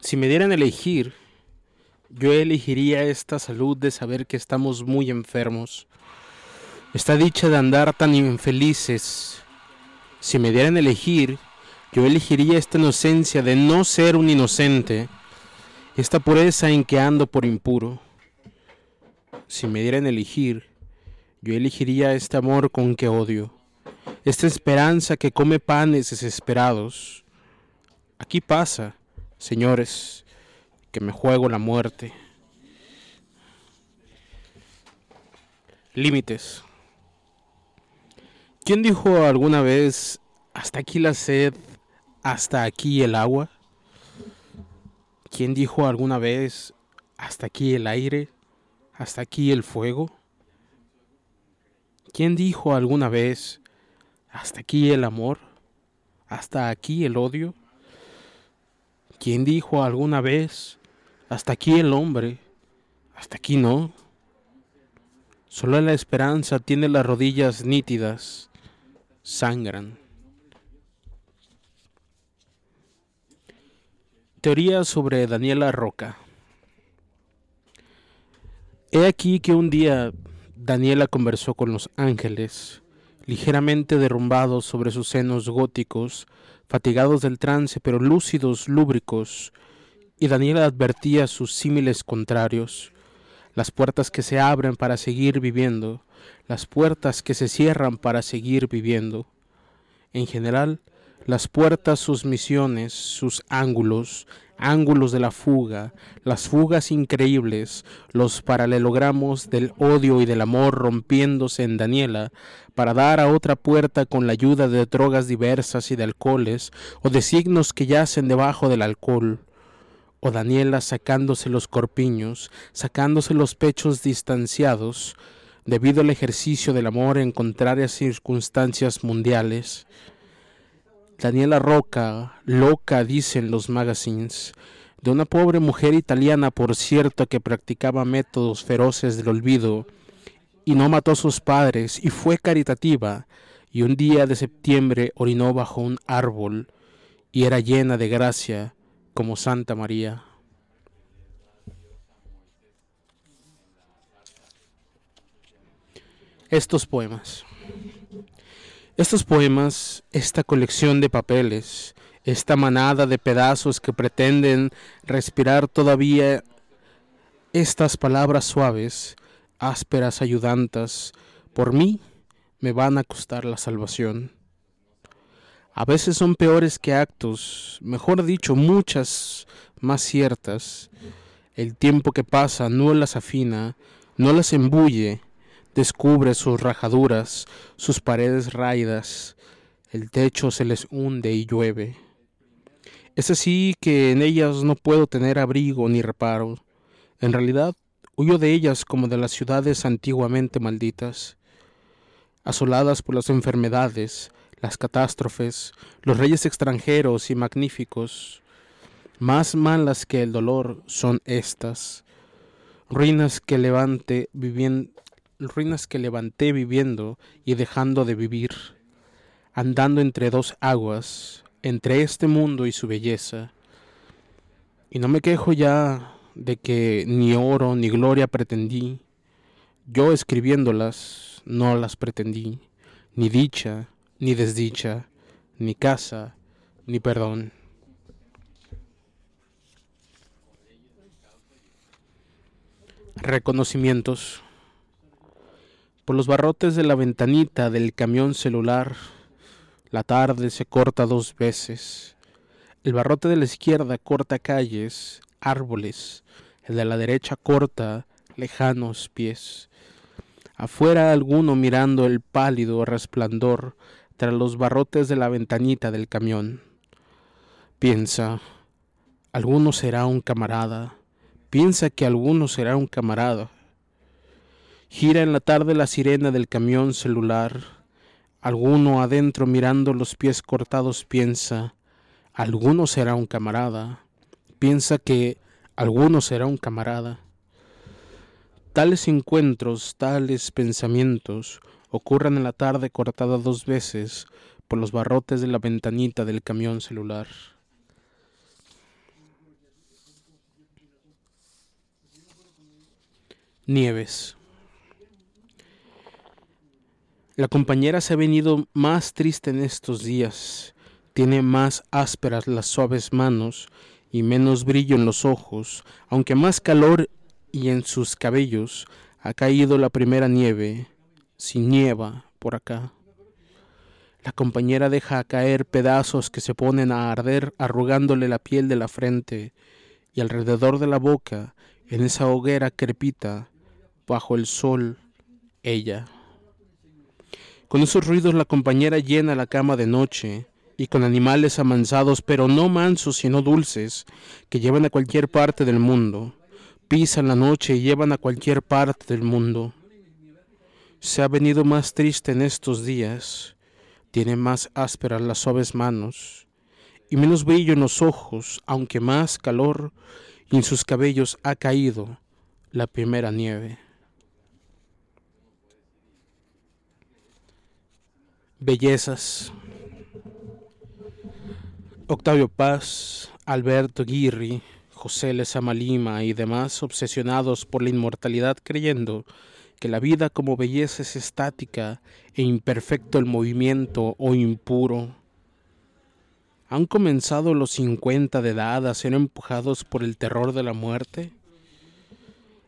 Si me dieran a elegir, yo elegiría esta salud de saber que estamos muy enfermos. Esta dicha de andar tan infelices. Si me dieran a elegir, yo elegiría esta inocencia de no ser un inocente. Esta pureza en que ando por impuro. Si me dieran a elegir, yo elegiría este amor con que odio. Esta esperanza que come panes desesperados. Aquí pasa, señores, que me juego la muerte. Límites. ¿Quién dijo alguna vez, hasta aquí la sed, hasta aquí el agua? ¿Quién dijo alguna vez, hasta aquí el aire, hasta aquí el fuego? ¿Quién dijo alguna vez, hasta aquí el amor, hasta aquí el odio? ¿Quién dijo alguna vez, hasta aquí el hombre, hasta aquí no? Solo la esperanza tiene las rodillas nítidas, sangran. Teoría sobre Daniela Roca. He aquí que un día Daniela conversó con los ángeles, ligeramente derrumbados sobre sus senos góticos, fatigados del trance pero lúcidos, lúbricos, y Daniela advertía sus símiles contrarios, las puertas que se abren para seguir viviendo, las puertas que se cierran para seguir viviendo. En general, las puertas, sus misiones, sus ángulos, ángulos de la fuga, las fugas increíbles, los paralelogramos del odio y del amor rompiéndose en Daniela para dar a otra puerta con la ayuda de drogas diversas y de alcoholes o de signos que yacen debajo del alcohol. O Daniela sacándose los corpiños, sacándose los pechos distanciados, debido al ejercicio del amor en contrarias circunstancias mundiales. Daniela Roca, loca, dicen los magazines, de una pobre mujer italiana, por cierto, que practicaba métodos feroces del olvido y no mató a sus padres y fue caritativa, y un día de septiembre orinó bajo un árbol y era llena de gracia como Santa María. Estos poemas. Estos poemas, esta colección de papeles, esta manada de pedazos que pretenden respirar todavía estas palabras suaves, ásperas ayudantas, por mí me van a costar la salvación. A veces son peores que actos, mejor dicho, muchas más ciertas. El tiempo que pasa no las afina, no las embulle, descubre sus rajaduras, sus paredes raídas, el techo se les hunde y llueve. Es así que en ellas no puedo tener abrigo ni reparo. En realidad, huyo de ellas como de las ciudades antiguamente malditas, asoladas por las enfermedades, las catástrofes, los reyes extranjeros y magníficos. Más malas que el dolor son estas, ruinas que levante viviendo ruinas que levanté viviendo y dejando de vivir, andando entre dos aguas, entre este mundo y su belleza. Y no me quejo ya de que ni oro ni gloria pretendí, yo escribiéndolas no las pretendí, ni dicha, ni desdicha, ni casa, ni perdón. Reconocimientos. Por los barrotes de la ventanita del camión celular, la tarde se corta dos veces. El barrote de la izquierda corta calles, árboles, el de la derecha corta lejanos pies. Afuera alguno mirando el pálido resplandor tras los barrotes de la ventanita del camión. Piensa, alguno será un camarada. Piensa que alguno será un camarada. Gira en la tarde la sirena del camión celular. Alguno adentro mirando los pies cortados piensa, alguno será un camarada. Piensa que alguno será un camarada. Tales encuentros, tales pensamientos ocurren en la tarde cortada dos veces por los barrotes de la ventanita del camión celular. Nieves. La compañera se ha venido más triste en estos días. Tiene más ásperas las suaves manos y menos brillo en los ojos, aunque más calor y en sus cabellos ha caído la primera nieve, sin nieva por acá. La compañera deja caer pedazos que se ponen a arder arrugándole la piel de la frente y alrededor de la boca, en esa hoguera crepita, bajo el sol, ella. Con esos ruidos la compañera llena la cama de noche, y con animales amansados, pero no mansos sino dulces, que llevan a cualquier parte del mundo. Pisan la noche y llevan a cualquier parte del mundo. Se ha venido más triste en estos días, tiene más ásperas las suaves manos, y menos brillo en los ojos, aunque más calor, y en sus cabellos ha caído la primera nieve. Bellezas. Octavio Paz, Alberto Guirri, José Lezama Lima y demás obsesionados por la inmortalidad creyendo que la vida como belleza es estática e imperfecto el movimiento o impuro. ¿Han comenzado los cincuenta de edad a ser empujados por el terror de la muerte?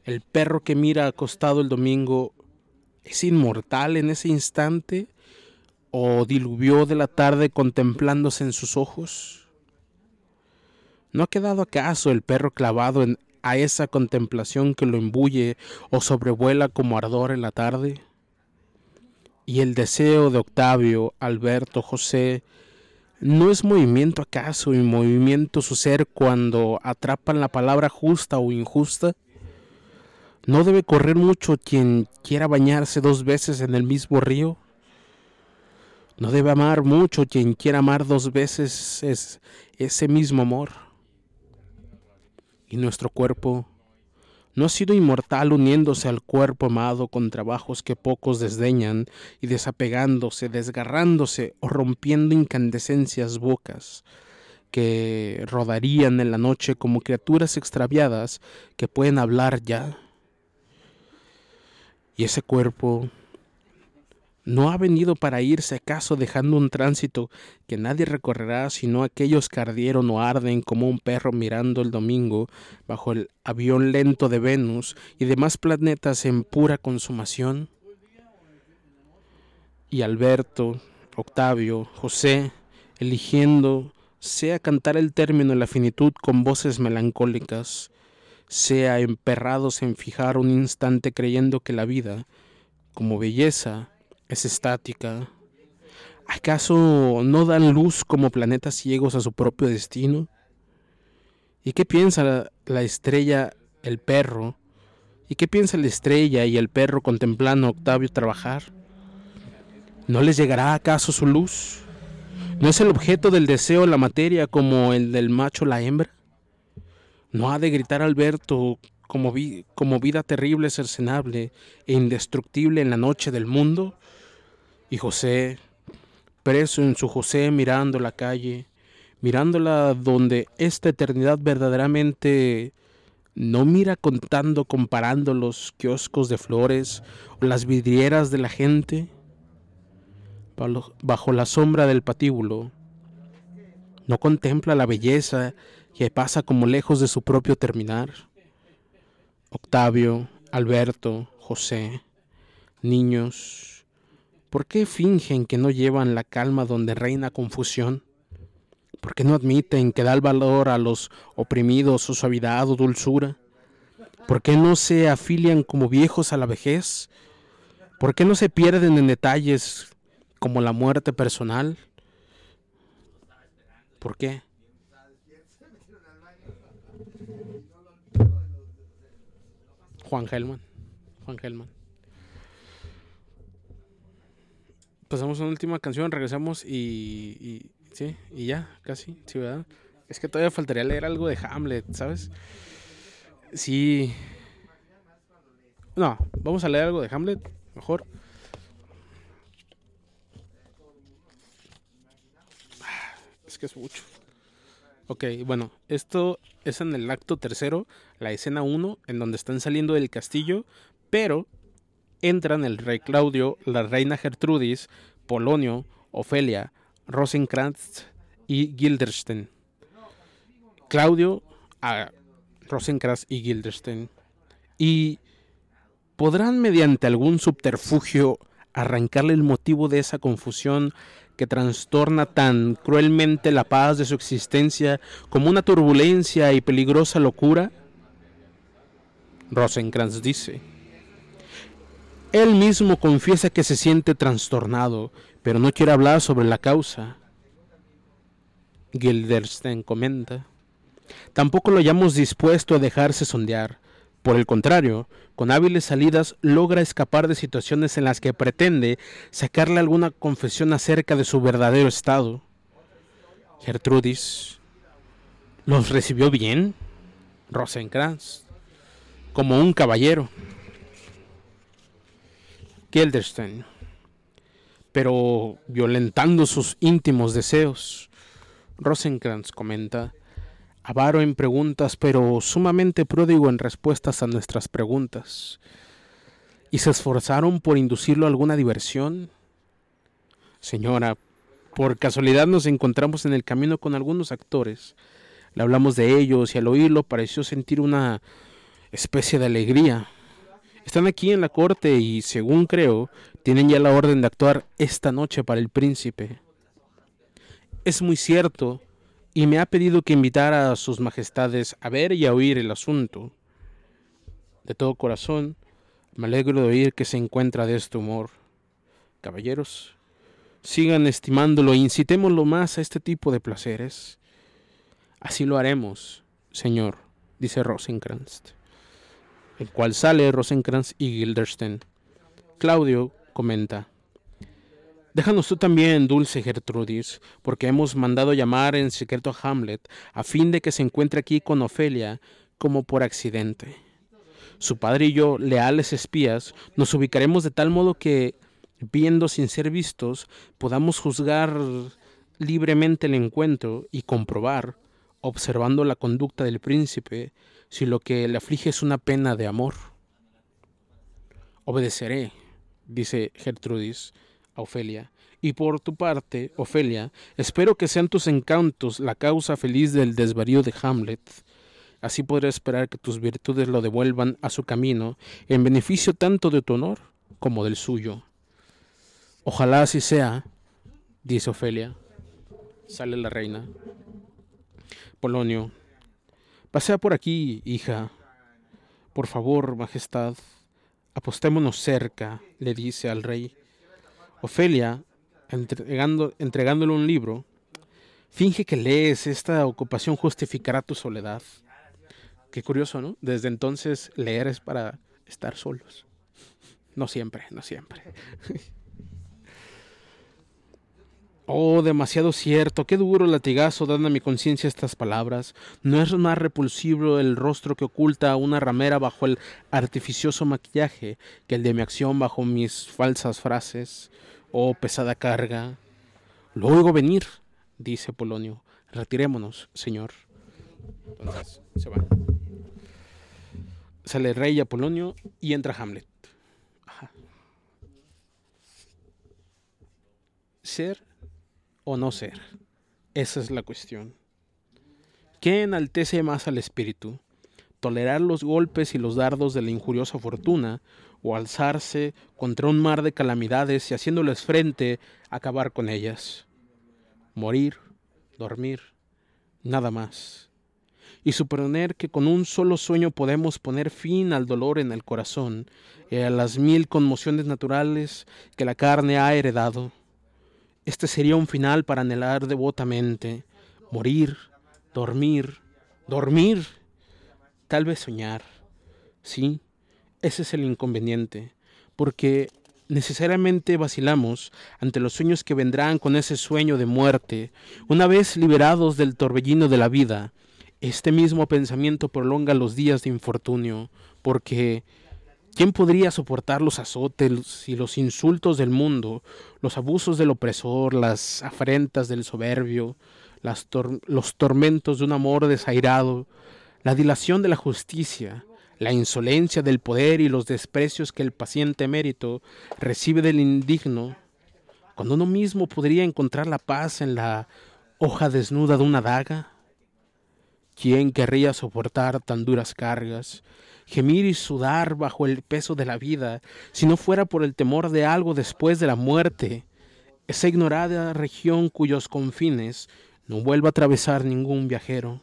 El perro que mira acostado el domingo es inmortal en ese instante o diluvió de la tarde contemplándose en sus ojos? ¿No ha quedado acaso el perro clavado en, a esa contemplación que lo imbuye o sobrevuela como ardor en la tarde? Y el deseo de Octavio, Alberto, José, ¿no es movimiento acaso y movimiento su ser cuando atrapan la palabra justa o injusta? ¿No debe correr mucho quien quiera bañarse dos veces en el mismo río? No debe amar mucho quien quiera amar dos veces es ese mismo amor. Y nuestro cuerpo no ha sido inmortal uniéndose al cuerpo amado con trabajos que pocos desdeñan y desapegándose, desgarrándose o rompiendo incandescencias bocas que rodarían en la noche como criaturas extraviadas que pueden hablar ya. Y ese cuerpo ¿No ha venido para irse acaso dejando un tránsito que nadie recorrerá sino aquellos que ardieron o arden como un perro mirando el domingo bajo el avión lento de Venus y demás planetas en pura consumación? Y Alberto, Octavio, José, eligiendo, sea cantar el término de la finitud con voces melancólicas, sea emperrados en fijar un instante creyendo que la vida, como belleza, es estática. ¿Acaso no dan luz como planetas ciegos a su propio destino? ¿Y qué piensa la, estrella, el perro? ¿Y qué piensa la estrella y el perro contemplando a Octavio trabajar? ¿No les llegará acaso su luz? ¿No es el objeto del deseo la materia como el del macho la hembra? ¿No ha de gritar Alberto como, vida terrible, cercenable e indestructible en la noche del mundo? Y José, preso en su José mirando la calle, mirándola donde esta eternidad verdaderamente no mira contando, comparando los kioscos de flores o las vidrieras de la gente, bajo la sombra del patíbulo, no contempla la belleza que pasa como lejos de su propio terminar. Octavio, Alberto, José, niños, ¿Por qué fingen que no llevan la calma donde reina confusión? ¿Por qué no admiten que da el valor a los oprimidos su suavidad o dulzura? ¿Por qué no se afilian como viejos a la vejez? ¿Por qué no se pierden en detalles como la muerte personal? ¿Por qué? Juan Gelman. Juan Gelman. Pasamos a una última canción, regresamos y, y, sí, y ya, casi, sí, ¿verdad? Es que todavía faltaría leer algo de Hamlet, ¿sabes? Sí. No, vamos a leer algo de Hamlet, mejor. que es mucho. Ok, bueno, esto es en el acto tercero, la escena 1, en donde están saliendo del castillo, pero entran el rey Claudio, la reina Gertrudis, Polonio, Ofelia, Rosenkrantz y Gilderstein. Claudio, a Rosenkrantz y Gilderstein. Y podrán mediante algún subterfugio arrancarle el motivo de esa confusión que trastorna tan cruelmente la paz de su existencia como una turbulencia y peligrosa locura? Rosenkrantz dice. Él mismo confiesa que se siente trastornado, pero no quiere hablar sobre la causa. Gilderstein comenta. Tampoco lo hayamos dispuesto a dejarse sondear. Por el contrario, con hábiles salidas logra escapar de situaciones en las que pretende sacarle alguna confesión acerca de su verdadero estado. Gertrudis los recibió bien, Rosenkrantz, como un caballero. Gilderstein, pero violentando sus íntimos deseos. Rosenkrantz comenta, avaro en preguntas, pero sumamente pródigo en respuestas a nuestras preguntas. ¿Y se esforzaron por inducirlo a alguna diversión? Señora, por casualidad nos encontramos en el camino con algunos actores. Le hablamos de ellos y al oírlo pareció sentir una especie de alegría. Están aquí en la corte y, según creo, tienen ya la orden de actuar esta noche para el príncipe. Es muy cierto, y me ha pedido que invitara a sus majestades a ver y a oír el asunto. De todo corazón, me alegro de oír que se encuentra de este humor. Caballeros, sigan estimándolo e incitémoslo más a este tipo de placeres. Así lo haremos, señor, dice Rosenkrantz, el cual sale Rosenkrantz y Gilderstein. Claudio comenta. Déjanos tú también, dulce Gertrudis, porque hemos mandado llamar en secreto a Hamlet, a fin de que se encuentre aquí con Ofelia, como por accidente. Su padre y yo, leales espías, nos ubicaremos de tal modo que, viendo sin ser vistos, podamos juzgar libremente el encuentro y comprobar, observando la conducta del príncipe, si lo que le aflige es una pena de amor. Obedeceré, dice Gertrudis, a Ofelia. Y por tu parte, Ofelia, espero que sean tus encantos la causa feliz del desvarío de Hamlet. Así podré esperar que tus virtudes lo devuelvan a su camino, en beneficio tanto de tu honor como del suyo. Ojalá así sea, dice Ofelia. Sale la reina. Polonio. Pasea por aquí, hija. Por favor, Majestad, apostémonos cerca, le dice al rey. Ofelia, entregando, entregándole un libro, finge que lees, esta ocupación justificará tu soledad. Qué curioso, ¿no? Desde entonces leer es para estar solos. No siempre, no siempre. Oh, demasiado cierto, qué duro latigazo dan a mi conciencia estas palabras. No es más repulsivo el rostro que oculta una ramera bajo el artificioso maquillaje que el de mi acción bajo mis falsas frases. Oh, pesada carga. Lo oigo venir, dice Polonio. Retirémonos, señor. Entonces, se va. Sale rey Apolonio y entra Hamlet. Ser o no ser. Esa es la cuestión. ¿Qué enaltece más al espíritu? ¿Tolerar los golpes y los dardos de la injuriosa fortuna o alzarse contra un mar de calamidades y haciéndoles frente acabar con ellas? Morir, dormir, nada más. Y suponer que con un solo sueño podemos poner fin al dolor en el corazón y a las mil conmociones naturales que la carne ha heredado este sería un final para anhelar devotamente, morir, dormir, dormir, tal vez soñar. Sí, ese es el inconveniente, porque necesariamente vacilamos ante los sueños que vendrán con ese sueño de muerte. Una vez liberados del torbellino de la vida, este mismo pensamiento prolonga los días de infortunio, porque ¿Quién podría soportar los azotes y los insultos del mundo, los abusos del opresor, las afrentas del soberbio, los tormentos de un amor desairado, la dilación de la justicia, la insolencia del poder y los desprecios que el paciente mérito recibe del indigno, cuando uno mismo podría encontrar la paz en la hoja desnuda de una daga? ¿Quién querría soportar tan duras cargas, gemir y sudar bajo el peso de la vida, si no fuera por el temor de algo después de la muerte? Esa ignorada región cuyos confines no vuelva a atravesar ningún viajero.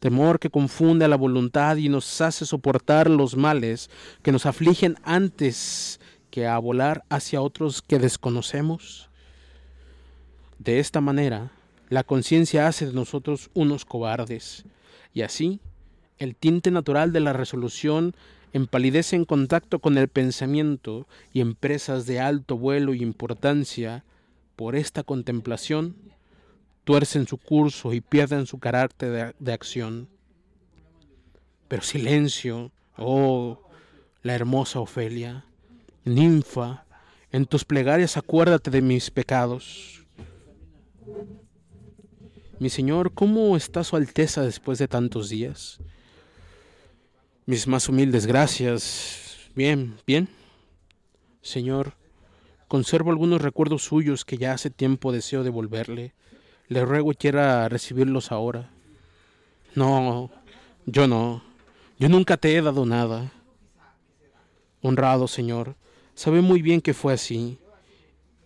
Temor que confunde a la voluntad y nos hace soportar los males que nos afligen antes que a volar hacia otros que desconocemos. De esta manera, la conciencia hace de nosotros unos cobardes, y así el tinte natural de la resolución empalidece en contacto con el pensamiento y empresas de alto vuelo y importancia, por esta contemplación, tuercen su curso y pierden su carácter de, de acción. Pero silencio, oh, la hermosa Ofelia, ninfa, en tus plegarias acuérdate de mis pecados. Mi señor, ¿cómo está su Alteza después de tantos días? Mis más humildes gracias. Bien, bien. Señor, conservo algunos recuerdos suyos que ya hace tiempo deseo devolverle. Le ruego quiera recibirlos ahora. No, yo no. Yo nunca te he dado nada. Honrado Señor, sabe muy bien que fue así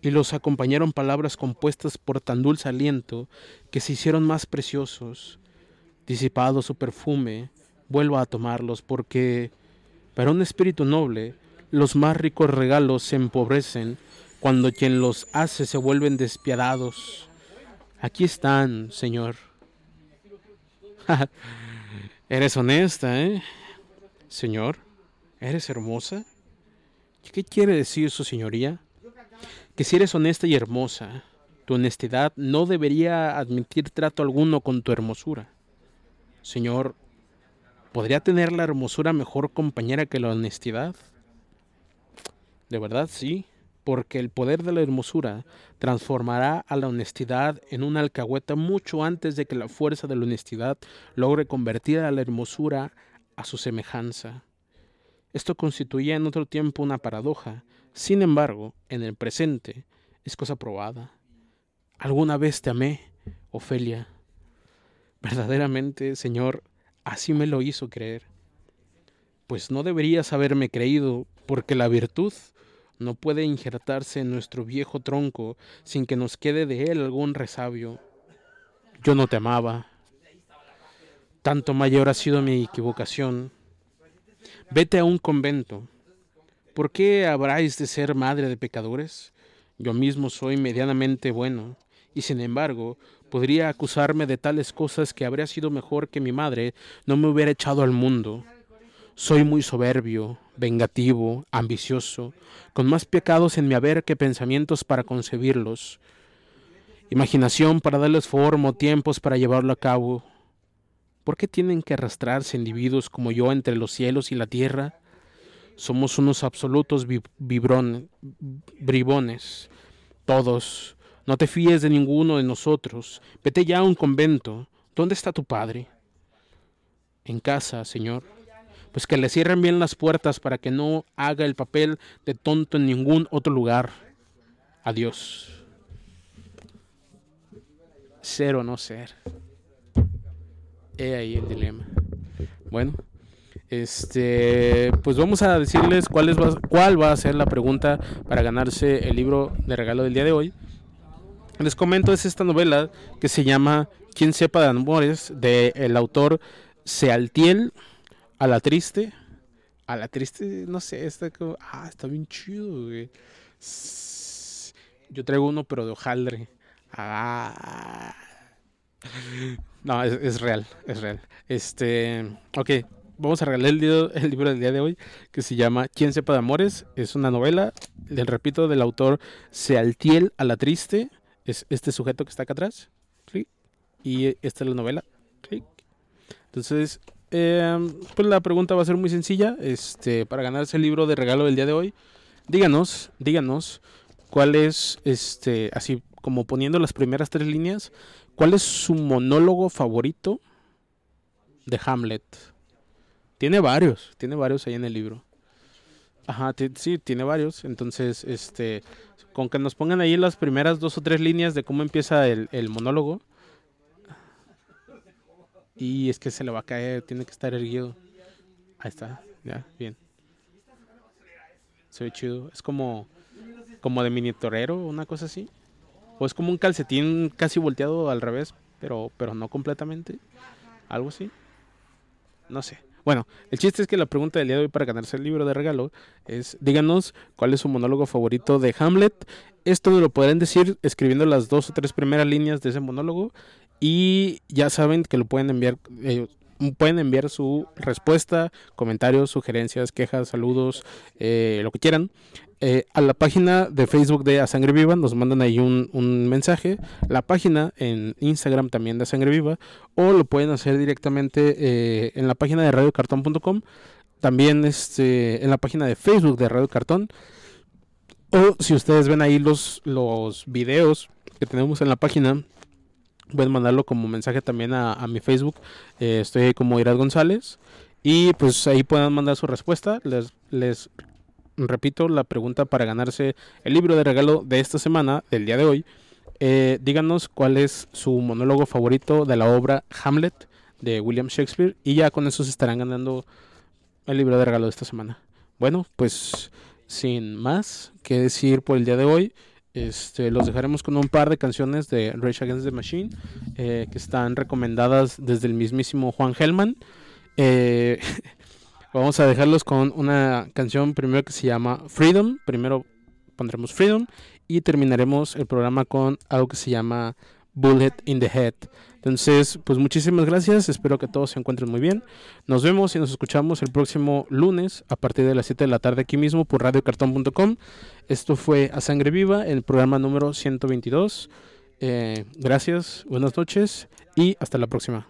y los acompañaron palabras compuestas por tan dulce aliento que se hicieron más preciosos. Disipado su perfume, vuelvo a tomarlos porque para un espíritu noble los más ricos regalos se empobrecen cuando quien los hace se vuelven despiadados. Aquí están, Señor. eres honesta, ¿eh? Señor, ¿eres hermosa? ¿Qué quiere decir su señoría? que si eres honesta y hermosa, tu honestidad no debería admitir trato alguno con tu hermosura. Señor, ¿podría tener la hermosura mejor compañera que la honestidad? De verdad sí, porque el poder de la hermosura transformará a la honestidad en una alcahueta mucho antes de que la fuerza de la honestidad logre convertir a la hermosura a su semejanza. Esto constituía en otro tiempo una paradoja, sin embargo, en el presente es cosa probada. Alguna vez te amé, Ofelia. Verdaderamente, Señor, así me lo hizo creer. Pues no deberías haberme creído, porque la virtud no puede injertarse en nuestro viejo tronco sin que nos quede de él algún resabio. Yo no te amaba. Tanto mayor ha sido mi equivocación. Vete a un convento ¿Por qué habráis de ser madre de pecadores? Yo mismo soy medianamente bueno, y sin embargo podría acusarme de tales cosas que habría sido mejor que mi madre no me hubiera echado al mundo. Soy muy soberbio, vengativo, ambicioso, con más pecados en mi haber que pensamientos para concebirlos, imaginación para darles forma o tiempos para llevarlo a cabo. ¿Por qué tienen que arrastrarse individuos como yo entre los cielos y la tierra? Somos unos absolutos bribones, todos. No te fíes de ninguno de nosotros. Vete ya a un convento. ¿Dónde está tu padre? En casa, Señor. Pues que le cierren bien las puertas para que no haga el papel de tonto en ningún otro lugar. Adiós. Ser o no ser. He ahí el dilema. Bueno. Este, pues vamos a decirles cuál, es, cuál va a ser la pregunta para ganarse el libro de regalo del día de hoy. Les comento, es esta novela que se llama Quien sepa de amores, del el autor Sealtiel a la triste. A la triste, no sé, está ah, está bien chido. Yo traigo uno, pero de hojaldre. Ah. No, es, es real, es real. Este, ok, vamos a regalar el el libro del día de hoy que se llama ¿Quién sepa de amores? Es una novela, les repito, del autor Sealtiel a la triste. Es este sujeto que está acá atrás. ¿sí? Y esta es la novela. ¿sí? Entonces, eh, pues la pregunta va a ser muy sencilla. Este, para ganarse el libro de regalo del día de hoy, díganos, díganos cuál es, este, así como poniendo las primeras tres líneas, ¿Cuál es su monólogo favorito de Hamlet? Tiene varios, tiene varios ahí en el libro. Ajá, sí, tiene varios. Entonces, este, con que nos pongan ahí las primeras dos o tres líneas de cómo empieza el, el monólogo. Y es que se le va a caer, tiene que estar erguido. Ahí está, ya, bien. Se ve chido. Es como, como de mini torero, una cosa así. O es como un calcetín casi volteado al revés, pero, pero no completamente. Algo así. No sé. Bueno, el chiste es que la pregunta del día de hoy para ganarse el libro de regalo es, díganos cuál es su monólogo favorito de Hamlet. Esto lo podrán decir escribiendo las dos o tres primeras líneas de ese monólogo y ya saben que lo pueden enviar, eh, pueden enviar su respuesta, comentarios, sugerencias, quejas, saludos, eh, lo que quieran. Eh, a la página de Facebook de A Sangre Viva nos mandan ahí un, un mensaje, la página en Instagram también de A Sangre Viva, o lo pueden hacer directamente eh, en la página de radiocartón.com, también este, en la página de Facebook de Radio Cartón, o si ustedes ven ahí los, los videos que tenemos en la página, pueden mandarlo como mensaje también a, mi Facebook. Eh, estoy como Irad González. Y pues ahí puedan mandar su respuesta. Les, les repito la pregunta para ganarse el libro de regalo de esta semana, del día de hoy. Eh, díganos cuál es su monólogo favorito de la obra Hamlet de William Shakespeare. Y ya con eso se estarán ganando el libro de regalo de esta semana. Bueno, pues sin más que decir por el día de hoy. Este, los dejaremos con un par de canciones de Rage Against the Machine eh, que están recomendadas desde el mismísimo Juan Hellman. Eh, vamos a dejarlos con una canción primero que se llama Freedom. Primero pondremos Freedom y terminaremos el programa con algo que se llama Bullet in the Head. Entonces, pues muchísimas gracias. Espero que todos se encuentren muy bien. Nos vemos y nos escuchamos el próximo lunes a partir de las 7 de la tarde aquí mismo por radiocartón.com. Esto fue A Sangre Viva, el programa número 122. Eh, gracias, buenas noches y hasta la próxima.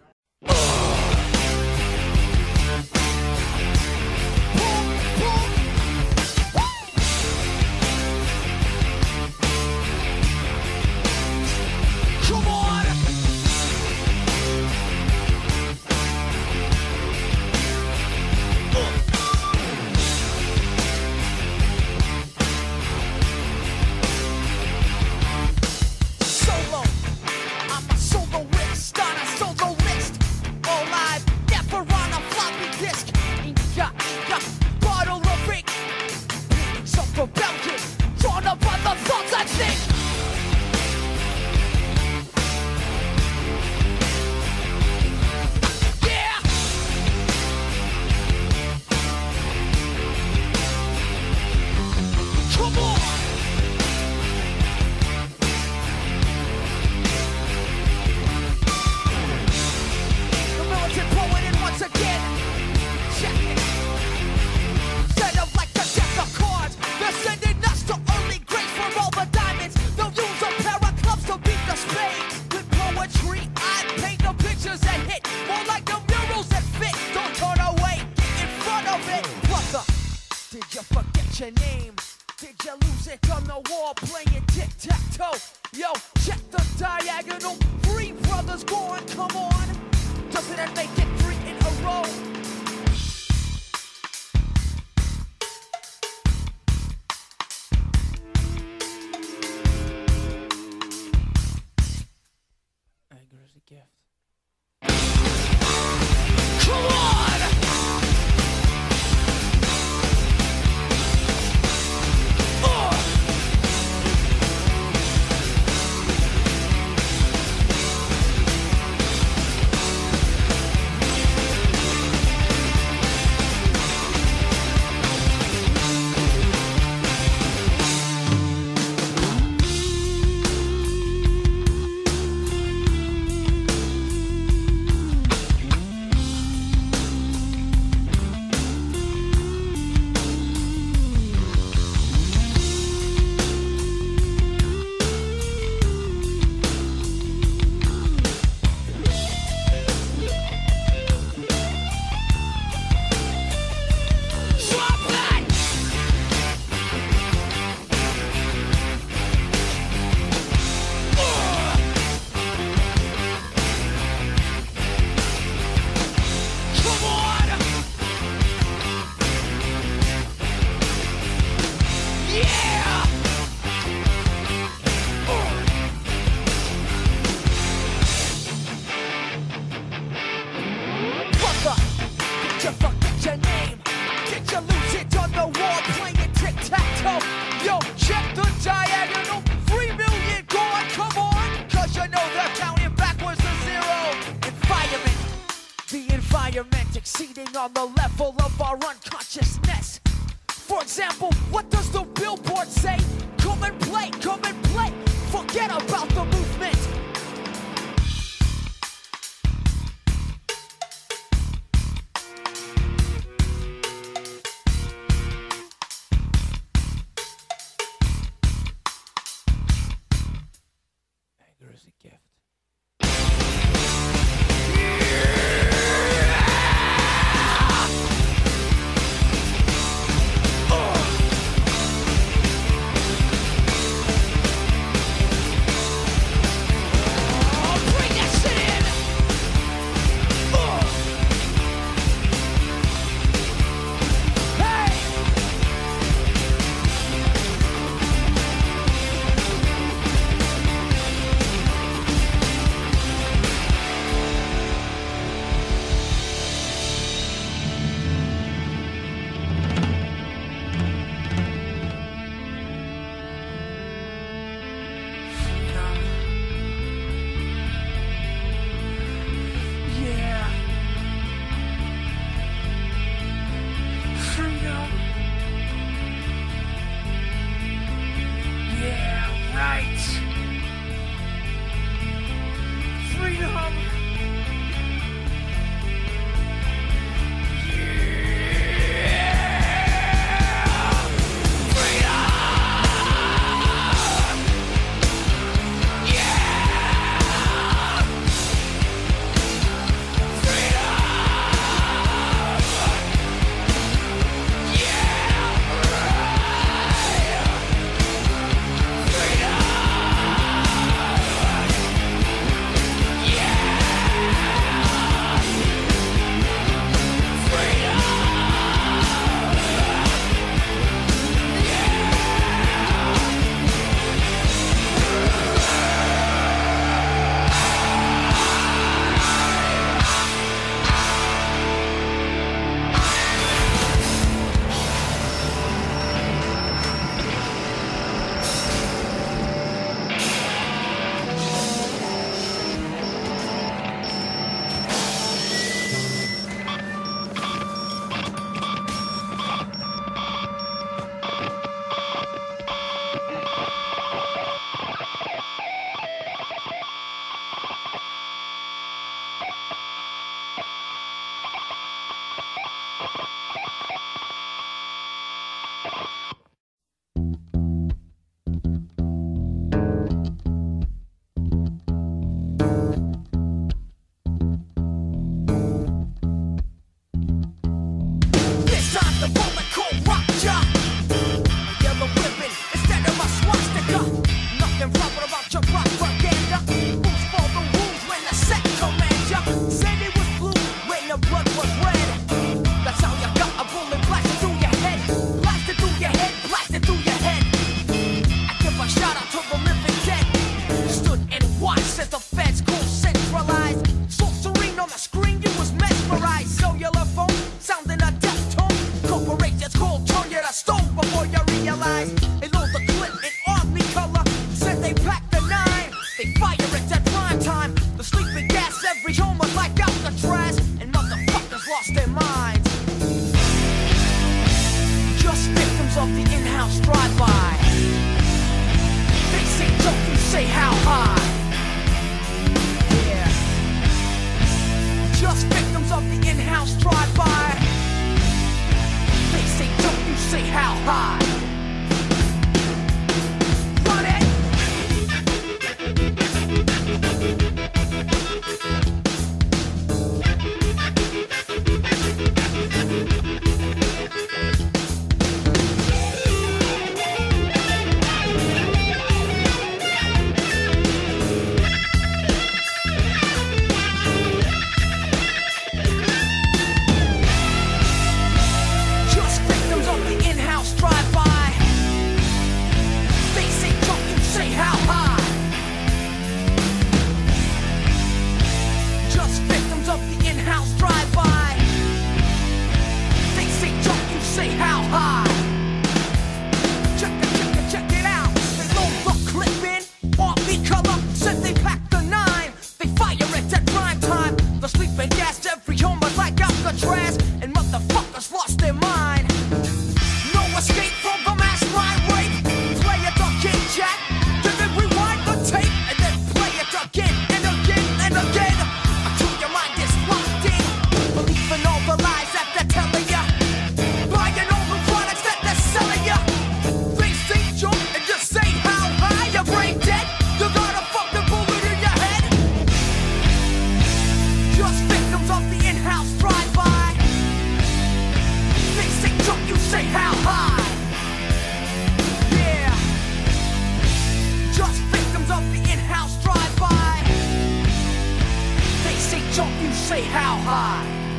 say how high.